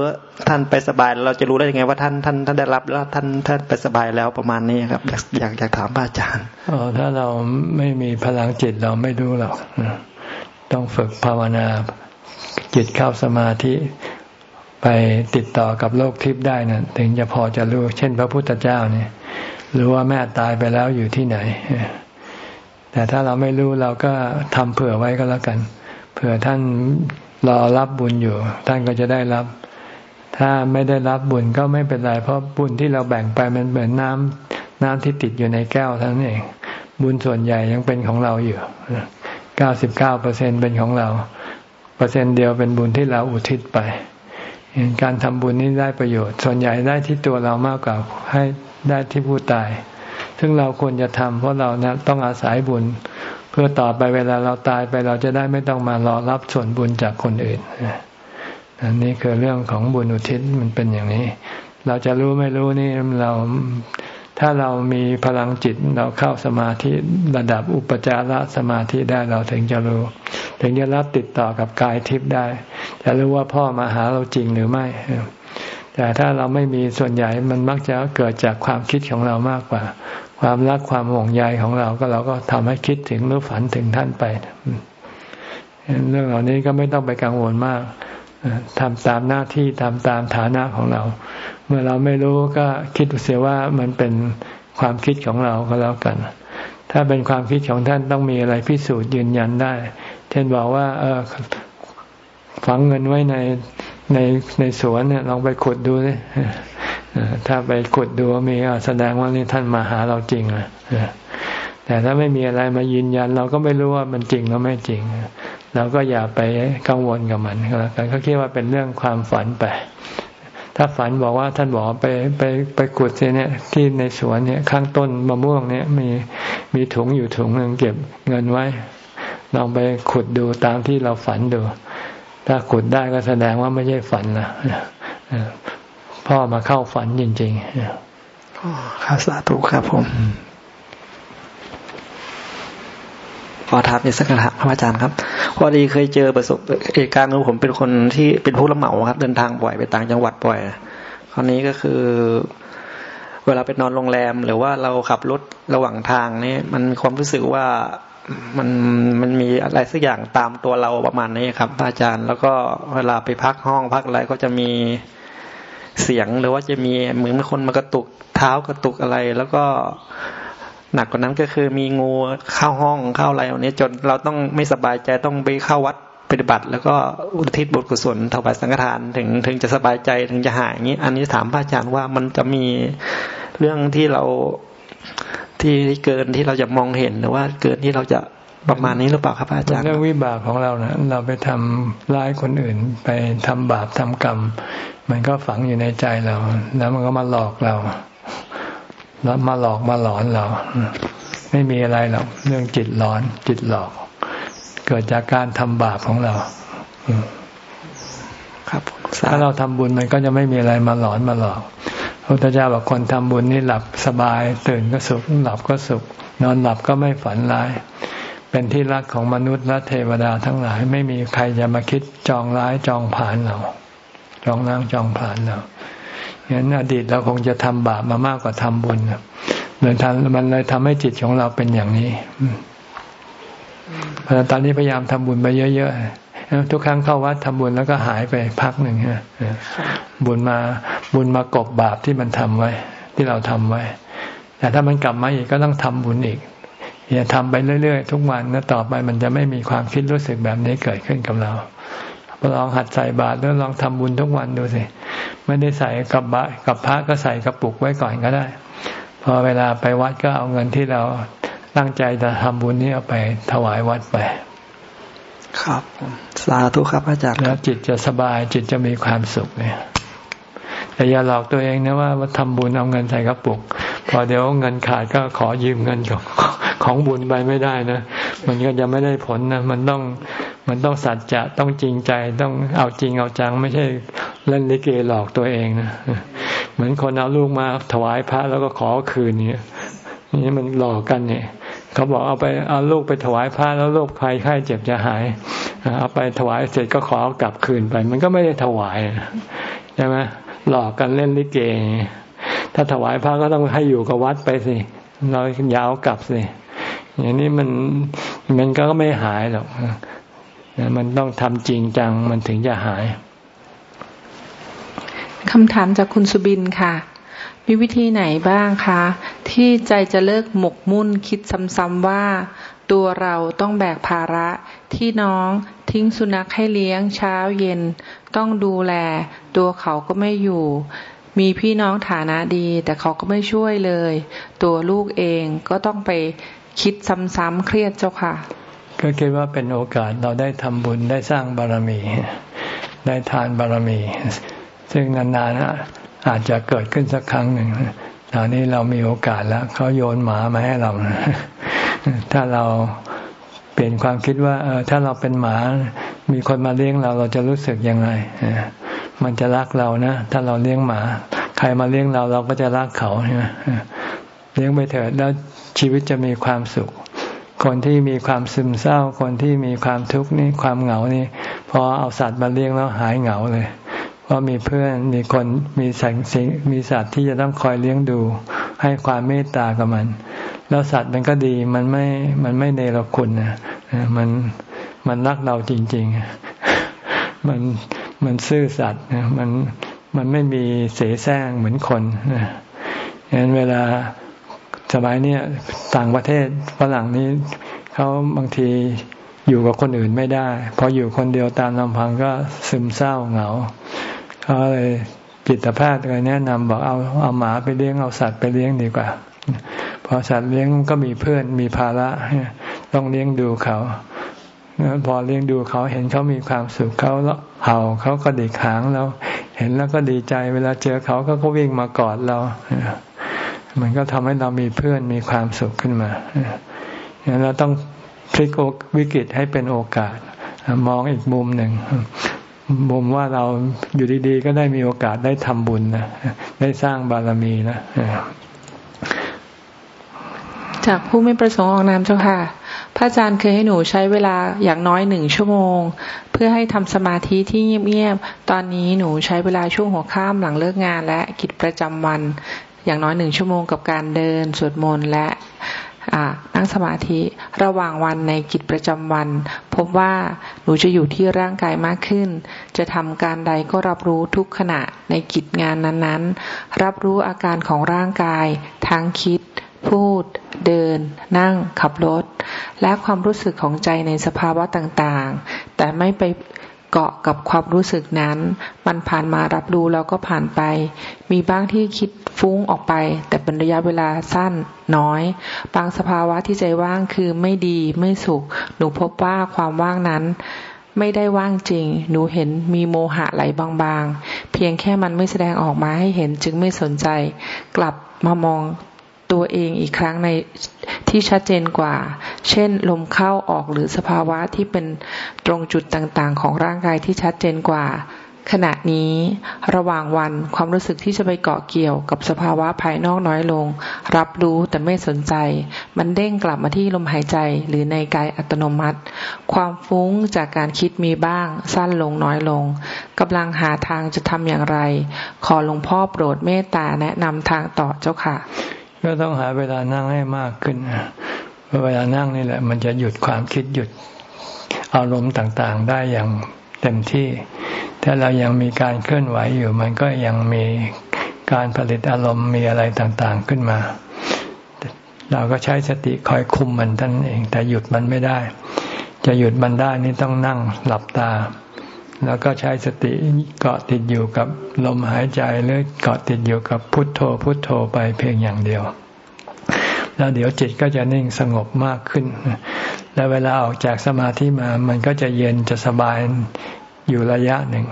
ท่านไปสบาย เราจะรู้ได้ยังไงว่าท่านท่านท่านได้รับแล้วท่านท่านไปสบายแล้วประมาณนี้ครับ อยากอยากถามพระอาจารย์อ๋อถ้าเราไม่มีพลังจิตเราไม่รู้หรอกต้องฝึกภาวนาจิตเข้าสมาธิไปติดต่อกับโลกทิพย์ได้นะ่ะถึงจะพอจะรู้ เช่น พระพุทธเจ้าเนี่ยรู้ว่าแม่ตายไปแล้วอยู่ที่ไหน แต่ถ้าเราไม่รู้เราก็ทำเผื่อไว้ก็แล้วกัน เผื่อท่านรอรับบุญอยู่ ท่านก็จะได้รับ ถ้าไม่ได้รับบุญก็ไม่เป็นไร เพราะบุญที่เราแบ่งไปมันเหมือนน้ำน้ำที่ติดอยู่ในแก้วท่านั้นเอง บุญส่วนใหญ่ยังเป็นของเราอยู่เก้าสิบเก้าเปอร์เซ็นเป็นของเรา เปอร์เซ็นต์เดียวเป็นบุญที่เราอุทิศไปการทำบุญนี้ได้ประโยชน์ ส่วนใหญ่ได้ที่ตัวเรามากกว่าให้ได้ที่ผู้ตาย ซึ่งเราควรจะทำเพราะเรานะต้องอาศัยบุญ เพื่อต่อไปเวลาเราตายไปเราจะได้ไม่ต้องมารอรับส่วนบุญจากคนอื่นอันนี้คือเรื่องของบุญอุทิศมันเป็นอย่างนี้ เราจะรู้ไม่รู้นี่เราถ้าเรามีพลังจิตเราเข้าสมาธิระดับอุปจารสมาธิได้เราถึงจะรู้ ถึงจะรับติดต่อกับกายทิพย์ได้ จะรู้ว่าพ่อมาหาเราจริงหรือไม่ แต่ถ้าเราไม่มีส่วนใหญ่มันมักจะเกิดจากความคิดของเรามากกว่า ความรักความห่วงใยของเราก็เราก็ทำให้คิดถึงหรือฝันถึงท่านไปเรื่องเหล่านี้ก็ไม่ต้องไปกังวลมากทำตามหน้าที่ทำตามฐานะของเรา เมื่อเราไม่รู้ก็คิดเสียว่ามันเป็นความคิดของเราก็แล้วกัน ถ้าเป็นความคิดของท่านต้องมีอะไรพิสูจน์ยืนยันได้ เช่นบอกว่า เออฝังเงินไว้ในในในสวนเนี่ยลองไปขุดดูสิ ถ้าไปขุดดูมีแสดงว่านี่ท่านมาหาเราจริงอะแต่ถ้าไม่มีอะไรมายืนยัน เราก็ไม่รู้ว่ามันจริงหรือไม่จริง เราก็อย่าไปกังวลกับมันก็แล้วกันเขาคิดว่าเป็นเรื่องความฝันไป ถ้าฝันบอกว่าท่านบอกไปไปไปขุดเนี่ยที่ในสวนเนี่ยข้างต้นมะม่วงเนี่ยมีมีถุงอยู่ถุงหนึ่งเก็บเงินไว้ลองไปขุดดูตามที่เราฝันดู ถ้าขุดได้ก็แสดงว่าไม่ใช่ฝันนะ พ่อมาเข้าฝันจริงๆข้าสาธุครับผมขอถามอีกสักคำถามพระอาจารย์ครับพอดีเคยเจอประสบเหตุการณ์ของผมเป็นคนที่เป็นผู้รับเหมาครับ เดินทางบ่อยไปต่างจังหวัดบ่อยคราวนี้ก็คือ เวลาไปนอนโรงแรม หรือว่าเราขับรถระหว่างทางนี่มันความรู้สึกว่ามันมันมีอะไรสักอย่างตามตัวเราประมาณนี้ครับอาจารย์ แล้วก็เวลาไปพักห้องพักอะไรก็จะมี เสียงหรือว่าจะมีเหมือนคนมากระตุกเท้ากระตุกอะไร แล้วก็หนักกว่านั้นก็คือมีงูเข้าห้องเข้าอะไรอันนี้จนเราต้องไม่สบายใจต้องไปเข้าวัดปฏิบัติ แล้วก็อุทิศบุญกุศลถวายสังฆทานถึงถึงจะสบายใจถึงจะหายอย่างนี้ อันนี้ถามพระอาจารย์ว่ามันจะมีเรื่องที่เราที่เกินที่เราจะมองเห็นหรือว่าเกินที่เราจะ ประมาณนี้หรือเปล่าครับอาจารย์เรื่องวิบากของเรานะเราไปทำร้ายคนอื่น ไปทำบาปทำกรรม มันก็ฝังอยู่ในใจเรา แล้วมันก็มาหลอกเรา แล้วมาหลอกมาหลอนเรา ไม่มีอะไรหรอกเรื่องจิตหลอนจิตหลอก เกิดจากการทำบาปของเราครับถ้าเราทำบุญมันก็จะไม่มีอะไรมาหลอนมาหลอกพระพุทธเจ้าบอกคนทำบุญนี่หลับสบาย ตื่นก็สุขหลับก็สุข นอนหลับก็ไม่ฝันร้าย เป็นที่รักของมนุษย์และเทวดาทั้งหลาย ไม่มีใครจะมาคิดจองร้ายจองผานเรา จองนางจองผานเรางั้นอดีตเราคงจะทำบาปมามากกว่าทำบุญเลยทำมันเลยทำให้จิตของเราเป็นอย่างนี้เพราะตอนนี้พยายามทำบุญไปเยอะๆทุกครั้งเข้าวัดทำบุญแล้วก็หายไปพักหนึ่งบุญมาบุญมากบบาปที่มันทำไว้ ที่เราทำไว้ แต่ถ้ามันกลับมาอีกก็ต้องทำบุญอีก อย่าทำไปเรื่อยๆ ทุกวันแล้วต่อไปมันจะไม่มีความคิดรู้สึกแบบนี้เกิดขึ้นกับเราลองหัดใส่บาตรแล้วลองทำบุญทุกวันดูสิไม่ได้ใส่กับบะกับพระก็ใส่กระปุกไว้ก่อนก็ได้ พอเวลาไปวัดก็เอาเงินที่เราตั้งใจจะทำบุญนี้เอาไปถวายวัดไป ครับสาธุครับอาจารย์แล้วจิตจะสบายจิตจะมีความสุขเนี่ยแต่อย่าหลอกตัวเองนะว่าว่าทำบุญเอาเงินใส่กระปุก พอเดี๋ยวเงินขาดก็ขอยืมเงินของของบุญไปไม่ได้นะมันก็จะไม่ได้ผลนะมันต้องมันต้องสัจจะต้องจริงใจต้องเอาจริงเอาจัง ไม่ใช่เล่นลิเกหลอกตัวเองนะเหมือนคนเอาลูกมาถวายพระแล้วก็ขอคืนเนี่ยนี่มันหลอกกันเนี่ยเขาบอกเอาไปเอาลูกไปถวายพระแล้วลูกใครไข้เจ็บจะหายเอาไปถวายเสร็จก็ขอกลับคืนไป มันก็ไม่ได้ถวายใช่ไหมหลอกกันเล่นลิเก ถ้าถวายพระก็ต้องให้อยู่กับวัดไปสิ เรายาวกลับสิ อย่างนี้มันมันก็ไม่หายหรอกมันต้องทำจริงจังมันถึงจะหายคำถามจากคุณสุบินค่ะ มีวิธีไหนบ้างคะ ที่ใจจะเลิกหมกมุ่นคิดซ้ำๆว่า ตัวเราต้องแบกภาระที่น้องทิ้งสุนัขให้เลี้ยงเช้าเย็น ต้องดูแล ตัวเขาก็ไม่อยู่ มีพี่น้องฐานะดี แต่เขาก็ไม่ช่วยเลย ตัวลูกเองก็ต้องไปคิดซ้ำๆเครียดเจ้าค่ะ ก็คิดว่าเป็นโอกาสเราได้ทำบุญได้สร้างบารมี ได้ทานบารมี ซึ่งนานๆอาจจะเกิดขึ้นสักครั้งหนึ่งตอนนี้เรามีโอกาสแล้วเขาโยนหมามาให้เราถ้าเราเปลี่ยนความคิดว่าเออถ้าเราเป็นหมา มีคนมาเลี้ยงเราเราจะรู้สึกยังไง มันจะรักเรานะ ถ้าเราเลี้ยงหมา ใครมาเลี้ยงเราเราก็จะรักเขาใช่ไหมเลี้ยงไปเถิดแล้วชีวิตจะมีความสุข คนที่มีความซึมเศร้า คนที่มีความทุกข์นี่ความเหงานี่พอเอาสัตว์มาเลี้ยงแล้วหายเหงาเลยเพราะมีเพื่อนมีคนมีสังสิมีสัตว์ที่จะต้องคอยเลี้ยงดู ให้ความเมตตากับมัน แล้วสัตว์มันก็ดีมันไม่มันไม่เนรคุณนะมันมันรักเราจริง ๆ มัน มันซื่อสัตย์มันมันไม่มีเสแสร้งเหมือนคนนะฉะนั้นเวลาสมัยนี้ต่างประเทศฝรั่งนี้เขาบางทีอยู่กับคนอื่นไม่ได้ พออยู่คนเดียวตามลำพังก็ซึมเศร้าเหงาเขาเลยจิตแพทย์เลยแนะนำบอกเอาเอาหมาไปเลี้ยงเอาสัตว์ไปเลี้ยงดีกว่า พอสัตว์เลี้ยงก็มีเพื่อนมีภาระต้องเลี้ยงดูเขาพอเลี้ยงดูเขาเห็นเขามีความสุขเขา เห่าเขาก็ดิกหางเราเห็นแล้วก็ดีใจ เวลาเจอเขาก็ก็วิ่งมากอดเรา มันก็ทำให้เรามีเพื่อนมีความสุขขึ้นมาเราต้องพลิกวิกฤตให้เป็นโอกาส มองอีกมุมหนึ่งมุมว่าเราอยู่ดีๆ ก็ได้มีโอกาสได้ทำบุญนะได้สร้างบารมีนะจากผู้ไม่ประสงค์ออกนามเจ้าค่ะ ระอาจารย์เคยให้หนูใช้เวลาอย่างน้อยหนึ่งชั่วโมง เพื่อให้ทำสมาธิที่เงียบๆ ตอนนี้หนูใช้เวลาช่วงหัวค่ำหลังเลิกงาน และกิจประจำวัน อย่างน้อยหนึ่งชั่วโมงกับการเดินสวดมนต์และนั่งสมาธิระหว่างวันในกิจประจำวัน พบว่าหนูจะอยู่ที่ร่างกายมากขึ้น จะทำการใดก็รับรู้ทุกขณะในกิจงานนั้นๆ รับรู้อาการของร่างกาย ทั้งคิด พูด เดิน นั่ง ขับรถ และความรู้สึกของใจในสภาวะต่างๆ แต่ไม่ไปเกาะกับความรู้สึกนั้น มันผ่านมารับรู้แล้วก็ผ่านไป มีบ้างที่คิดฟุ้งออกไป แต่เป็นระยะเวลาสั้นน้อย บางสภาวะที่ใจว่างคือไม่ดีไม่สุข หนูพบว่าความว่างนั้น ไม่ได้ว่างจริง หนูเห็นมีโมหะไหลบางๆ เพียงแค่มันไม่แสดงออกมาให้เห็นจึงไม่สนใจ กลับมามอง ตัวเองอีกครั้งในที่ชัดเจนกว่า เช่น ลมเข้าออกหรือสภาวะที่เป็นตรงจุดต่างๆ ของร่างกายที่ชัดเจนกว่า ขณะนี้ระหว่างวันความรู้สึกที่จะไปเกาะเกี่ยวกับสภาวะภายนอกน้อยลง รับรู้แต่ไม่สนใจ มันเด้งกลับมาที่ลมหายใจหรือในกายอัตโนมัติ ความฟุ้งจากการคิดมีบ้าง สั้นลงน้อยลงกำลังหาทางจะทำอย่างไร ขอหลวงพ่อโปรดเมตตาแนะนำทางต่อเจ้าค่ะ ก็ต้องหาเวลานั่งให้มากขึ้นเพราะเวลานั่งนี่แหละ มันจะหยุดความคิดหยุดอารมณ์ต่างๆ ได้อย่างเต็มที่ ถ้าเรายังมีการเคลื่อนไหวอยู่ มันก็ยังมีการผลิตอารมณ์มีอะไรต่างๆขึ้นมา เราก็ใช้สติคอยคุมมันท่านเอง แต่หยุดมันไม่ได้ จะหยุดมันได้นี่ต้องนั่งหลับตา แล้วก็ใช้สติเกาะติดอยู่กับลมหายใจหรือเกาะติดอยู่กับพุทโธพุทโธไปเพียงอย่างเดียว แล้วเดี๋ยวจิตก็จะนิ่งสงบมากขึ้น แล้วเวลาออกจากสมาธิมามันก็จะเย็นจะสบายอยู่ระยะหนึ่ง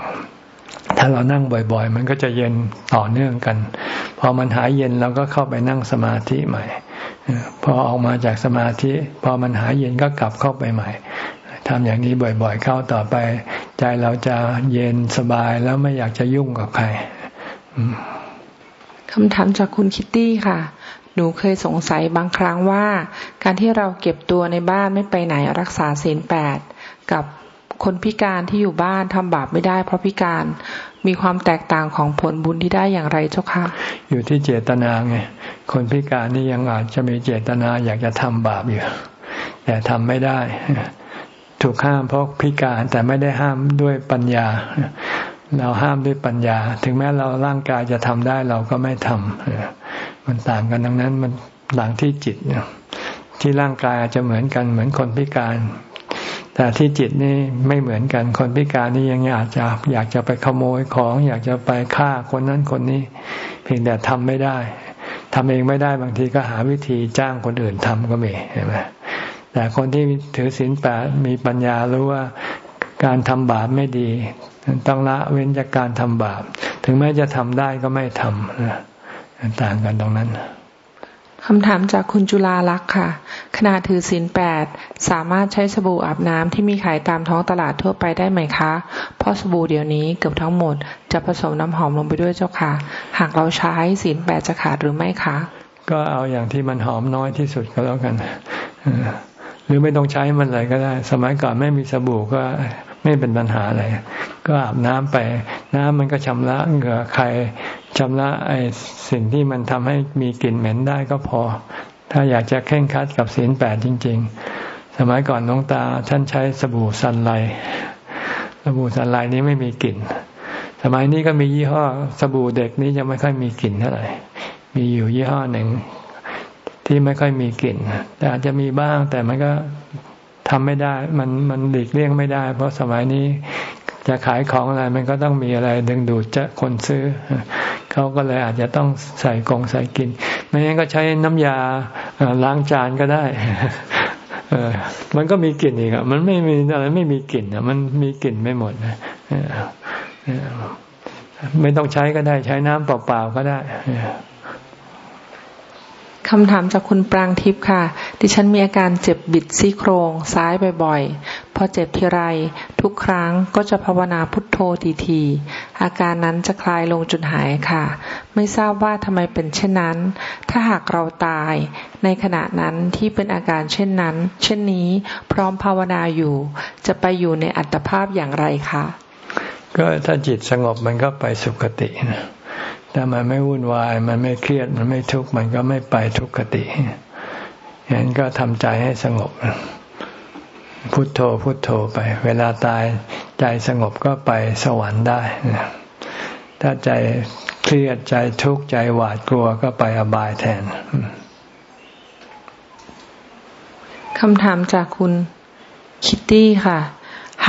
ถ้าเรานั่งบ่อยๆ มันก็จะเย็นต่อเนื่องกัน พอมันหายเย็นเราก็เข้าไปนั่งสมาธิใหม่พอออกมาจากสมาธิ พอมันหายเย็นก็กลับเข้าไปใหม่ ทำอย่างนี้บ่อยๆ เข้าต่อไป ใจเราจะเย็นสบายแล้วไม่อยากจะยุ่งกับใครคำถามจากคุณคิตตี้ค่ะ หนูเคยสงสัยบางครั้งว่า การที่เราเก็บตัวในบ้านไม่ไปไหนรักษาศีลแปดกับคนพิการที่อยู่บ้านทำบาปไม่ได้ เพราะพิการมีความแตกต่างของผลบุญที่ได้อย่างไรเจ้าคะอยู่ที่เจตนาไงคนพิการนี่ยังอาจจะมีเจตนาอยากจะทำบาปอยู่ แต่ทำไม่ได้ ถูกห้ามเพราะพิการแต่ไม่ได้ห้ามด้วยปัญญา เราห้ามด้วยปัญญา ถึงแม้เราร่างกายจะทำได้เราก็ไม่ทำมันต่างกันดังนั้นมันหลังที่จิตที่ร่างกายอาจจะเหมือนกันเหมือนคนพิการ แต่ที่จิตนี่ไม่เหมือนกันคนพิการนี่ยังอาจจะอยากจะไปขโมยของ อยากจะไปฆ่าคนนั้นคนนี้ เพียงแต่ทำไม่ได้ทำเองไม่ได้บางทีก็หาวิธีจ้างคนอื่นทำก็มีเห็นไหม แต่คนที่ถือศีลแปดมีปัญญารู้ว่าการทำบาปไม่ดี ต้องละเว้นจากการทำบาป ถึงแม้จะทำได้ก็ไม่ทำต่างกันตรงนั้นคำถามจากคุณจุลาลักษ์ค่ะขณะถือศีลแปดสามารถใช้สบู่อาบน้ำที่มีขายตามท้องตลาดทั่วไปได้ไหมคะ เพราะสบู่เดี๋ยวนี้เกือบทั้งหมด จะผสมน้ำหอมลงไปด้วยเจ้าค่ะ หากเราใช้ศีลแปดจะขาดหรือไม่คะ ก็เอาอย่างที่มันหอมน้อยที่สุดก็แล้วกัน หรือไม่ต้องใช้มันเลยก็ได้ สมัยก่อนไม่มีสบู่ก็ไม่เป็นปัญหาอะไร ก็อาบน้ำไป น้ำมันก็ชำระเหงื่อใครชำระไอ้สิ่งที่มันทำให้มีกลิ่นเหม็นได้ก็พอ ถ้าอยากจะเข่งคัดกับศีลแปดจริง ๆ สมัยก่อนน้องตาท่านใช้สบู่ซันไลสบู่ซันไลนี้ไม่มีกลิ่น สมัยนี้ก็มียี่ห้อสบู่เด็กนี้จะไม่ค่อยมีกลิ่นเท่าไหร่ มีอยู่ยี่ห้อหนึ่ง ที่ไม่ค่อยมีกลิ่น แต่อาจจะมีบ้างแต่มันก็ทำไม่ได้ มันมันหลีกเลี่ยงไม่ได้ เพราะสมัยนี้จะขายของอะไรมันก็ต้องมีอะไรดึงดูดจะคนซื้อ เขาก็เลยอาจจะต้องใส่กงใส่กลิ่นไม่งั้นก็ใช้น้ำยาล้างจานก็ได้เออมันก็มีกลิ่นอีกอะมันไม่มีอะไรไม่มีกลิ่นอะมันมีกลิ่นไม่หมดนะไม่ต้องใช้ก็ได้ ใช้น้ำเปล่าๆก็ได้ คำถามจากคุณปรางทิพย์ค่ะ ดิฉันมีอาการเจ็บบิดซี่โครงซ้ายบ่อยๆ พอเจ็บทีไร ทุกครั้งก็จะภาวนาพุทโธทีๆ อาการนั้นจะคลายลงจนหายค่ะ ไม่ทราบว่าทำไมเป็นเช่นนั้น ถ้าหากเราตาย ในขณะนั้นที่เป็นอาการเช่นนั้น เช่นนี้พร้อมภาวนาอยู่ จะไปอยู่ในอัตภาพอย่างไรคะ ก็ถ้าจิตสงบมันก็ไปสุคตินะ ถ้ามันไม่วุ่นวาย มันไม่เครียด มันไม่ทุกข์ มันก็ไม่ไปทุกขติอย่างนั้นก็ทำใจให้สงบ พุทโธพุทโธไป เวลาตายใจสงบก็ไปสวรรค์ได้ ถ้าใจเครียดใจทุกข์ใจหวาดกลัวก็ไปอบายแทนคำถามจากคุณคิตตี้ค่ะ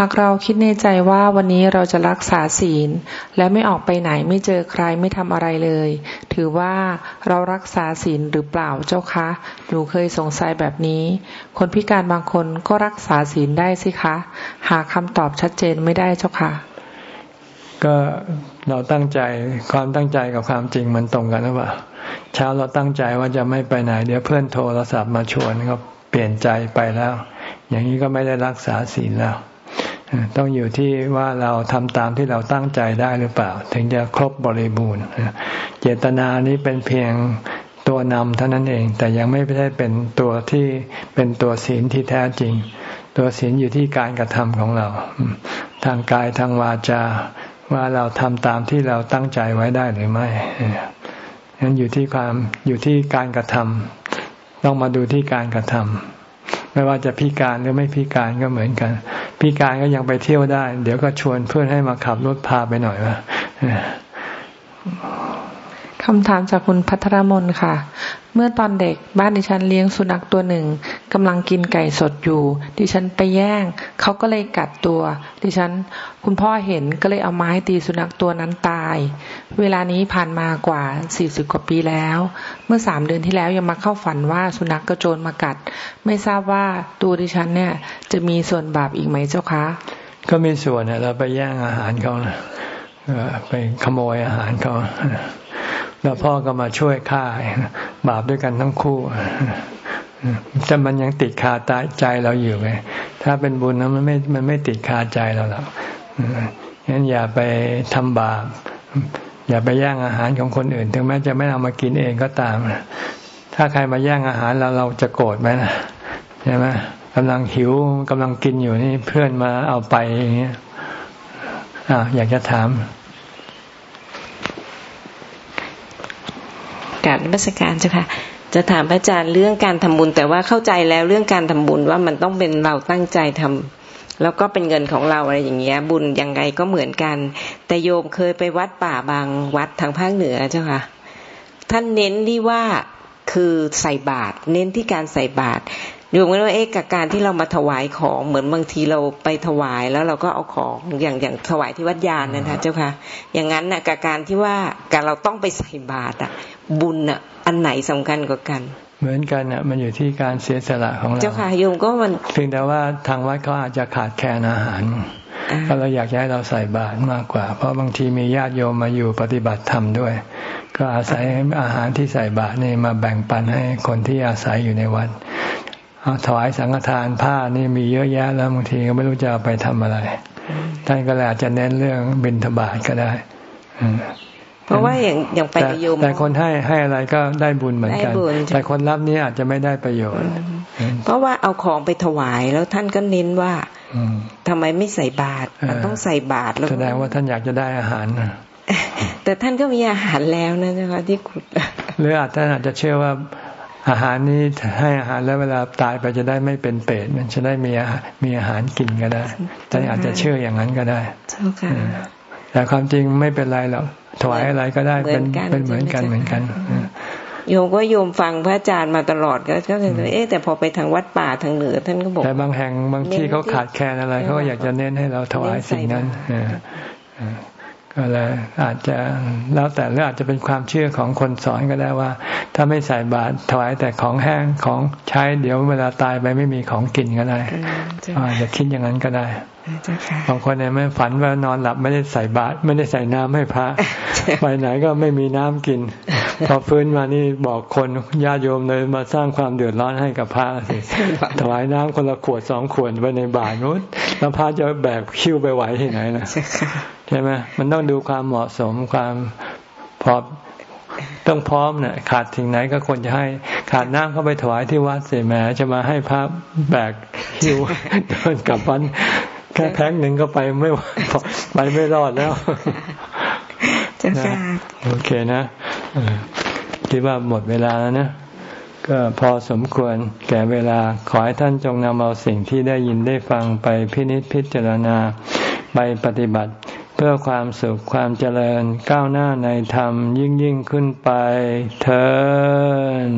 หากเราคิดในใจว่าวันนี้เราจะรักษาศีล และไม่ออกไปไหนไม่เจอใครไม่ทำอะไรเลย ถือว่าเรารักษาศีลหรือเปล่าเจ้าคะ หนูเคยสงสัยแบบนี้ คนพิการบางคนก็รักษาศีลได้สิคะ หาคำตอบชัดเจนไม่ได้เจ้าค่ะ ก็เราตั้งใจความตั้งใจกับความจริงมันตรงกันหรือเปล่าเช้าเราตั้งใจว่าจะไม่ไปไหน เดี๋ยวเพื่อนโทรศัพท์มาชวนก็เปลี่ยนใจไปแล้ว อย่างนี้ก็ไม่ได้รักษาศีลแล้ว ต้องอยู่ที่ว่าเราทำตามที่เราตั้งใจได้หรือเปล่า ถึงจะครบบริบูรณ์ เจตนานี้เป็นเพียงตัวนำเท่านั้นเอง แต่ยังไม่ได้เป็นตัวที่เป็นตัวศีลที่แท้จริง ตัวศีลอยู่ที่การกระทำของเรา ทางกายทางวาจาว่าเราทำตามที่เราตั้งใจไว้ได้หรือไม่นั้นอยู่ที่ความอยู่ที่การกระทำต้องมาดูที่การกระทำ ไม่ว่าจะพิการหรือไม่พิการก็เหมือนกัน พิการก็ยังไปเที่ยวได้ เดี๋ยวก็ชวนเพื่อนให้มาขับรถพาไปหน่อยว่าคำถามจากคุณพัทรมนค่ะ เมื่อตอนเด็กบ้านดิฉันเลี้ยงสุนัขตัวหนึ่งกำลังกินไก่สดอยู่ ดิฉันไปแย่งเขาก็เลยกัดตัว ดิฉันคุณพ่อเห็นก็เลยเอาไม้ตีสุนัขตัวนั้นตาย เวลานี้ผ่านมากว่าสี่สิบกว่าปีแล้ว เมื่อสามเดือนที่แล้วยังมาเข้าฝันว่าสุนัขกกระโจนมากัด ไม่ทราบว่าตัวดิฉันเนี่ยจะมีส่วนบาปอีกไหมเจ้าคะ ก็มีส่วนเนี่ยเราไปแย่งอาหารเขาไปขโมยอาหารเขา แล้วพ่อก็มาช่วยฆ่าบาปด้วยกันทั้งคู่แต่มันยังติดคาตาใจเราอยู่ไงถ้าเป็นบุญนะมันไม่มันไม่ติดคาใจเราหรอกงั้นอย่าไปทำบาป อย่าไปแย่งอาหารของคนอื่น ถึงแม้จะไม่เอามากินเองก็ตาม ถ้าใครมาแย่งอาหารเราเราจะโกรธไหมนะใช่ไหมกำลังหิวกำลังกินอยู่นี่เพื่อนมาเอาไปอย่างเงี้ยอ่าอยากจะถาม กาบนมัสการเจ้าค่ะ จะถามพระอาจารย์เรื่องการทำบุญ แต่ว่าเข้าใจแล้วเรื่องการทำบุญว่ามันต้องเป็นเราตั้งใจทำแล้วก็เป็นเงินของเราอะไรอย่างเงี้ย บุญยังไงก็เหมือนกัน แต่โยมเคยไปวัดป่าบางวัดทางภาคเหนือเจ้าค่ะ ท่านเน้นที่ว่าคือใส่บาตรเน้นที่การใส่บาตร โยมก็ว่าเอ๊ะกับการที่เรามาถวายของเหมือนบางทีเราไปถวายแล้วเราก็เอาของอย่างอย่างถวายที่วัดยานนะคะเจ้าค่ะ อย่างนั้นน่ะกับการที่ว่าการเราต้องไปใส่บาตรอะบุญอะอันไหนสำคัญกว่ากัน เหมือนกันอะมันอยู่ที่การเสียสละของเราเจ้าค่ะโยมก็มันเพียงแต่ว่าทางวัดเขาอาจจะขาดแคลนอาหารก็เราอยากให้เราใส่บาตรมากกว่า เพราะบางทีมีญาติโยมมาอยู่ปฏิบัติธรรมด้วย ก็อาศัยอาหารที่ใส่บาตรนี่มาแบ่งปันให้คนที่อาศัยอยู่ในวัด ถวายสังฆทานผ้านี่มีเยอะแยะแล้วบางทีก็ไม่รู้จะไปทำอะไร ท่านก็เลยอาจจะเน้นเรื่องบิณฑบาตก็ได้เพราะว่าอย่างอย่างไปประโยมแต่คนให้ให้อะไรก็ได้บุญเหมือนกัน แต่คนรับนี้อาจจะไม่ได้ประโยชน์ เพราะว่าเอาของไปถวายแล้วท่านก็เน้นว่าทำไมไม่ใส่บาตรมันต้องใส่บาตรแล้วแสดงว่าท่านอยากจะได้อาหารแต่ท่านก็มีอาหารแล้วนะเจ้าค่ะที่ขุดหรืออาจท่านอาจจะเชื่อว่า อาหารนี้ให้อาหารแล้วเวลาตายไปจะได้ไม่เป็นเปรตมันจะได้มีมีอาหารกินก็ได้ท่านอาจจะเชื่ออย่างนั้นก็ได้แต่ความจริงไม่เป็นไรหรอกถวายอะไรก็ได้เป็นเป็นเหมือนกันเหมือนกันโยมก็โยมฟังพระอาจารย์มาตลอดก็ก็เลยเอ๊ะแต่พอไปทางวัดป่าทางเหนือท่านก็บอกแต่บางแห่งบางที่เขาขาดแคลนอะไรเขาก็อยากจะเน้นให้เราถวายสิ่งนั้น ก็เลยอาจจะแล้วแต่หรืออาจจะเป็นความเชื่อของคนสอนก็ได้ว่า ถ้าไม่ใส่บาตรถวายแต่ของแห้งของใช้เดี๋ยวเวลาตายไปไม่มีของกินก็ได้อาจจะคิดอย่างนั้นก็ได้ บางคนเนี่ยไม่ฝันว่านอนหลับไม่ได้ใส่บาตรไม่ได้ใส่น้ำให้พระ ไปไหนก็ไม่มีน้ำกิน พอฟื้นมานี่บอกคนญาติโยมเลยมาสร้างความเดือดร้อนให้กับพระสิถวายน้ำคนละขวดสองขวดไว้ในบาตรนู้นแล้วพระจะแบกคิ้วไปไหวที่ไหนนะใช่ไหมมันต้องดูความเหมาะสมความพอต้องพร้อมเนี่ยขาดถึงไหนก็ควรจะให้ขาดน้ำเข้าไปถวายที่วัดเสียแม้จะมาให้พระแบกคิวเดินกลับวันแค่แพ็งหนึ่งก็ไปไม่ไปไม่รอดแล้วนะโอเคนะคิดว่าหมดเวลาแล้วนะ ก็พอสมควรแก่เวลาขอให้ท่านจงนำเอาสิ่งที่ได้ยินได้ฟังไปพินิจพิจารณาไปปฏิบัติ เพื่อความสุขความเจริญก้าวหน้าในธรรมยิ่งยิ่งขึ้นไปเถิด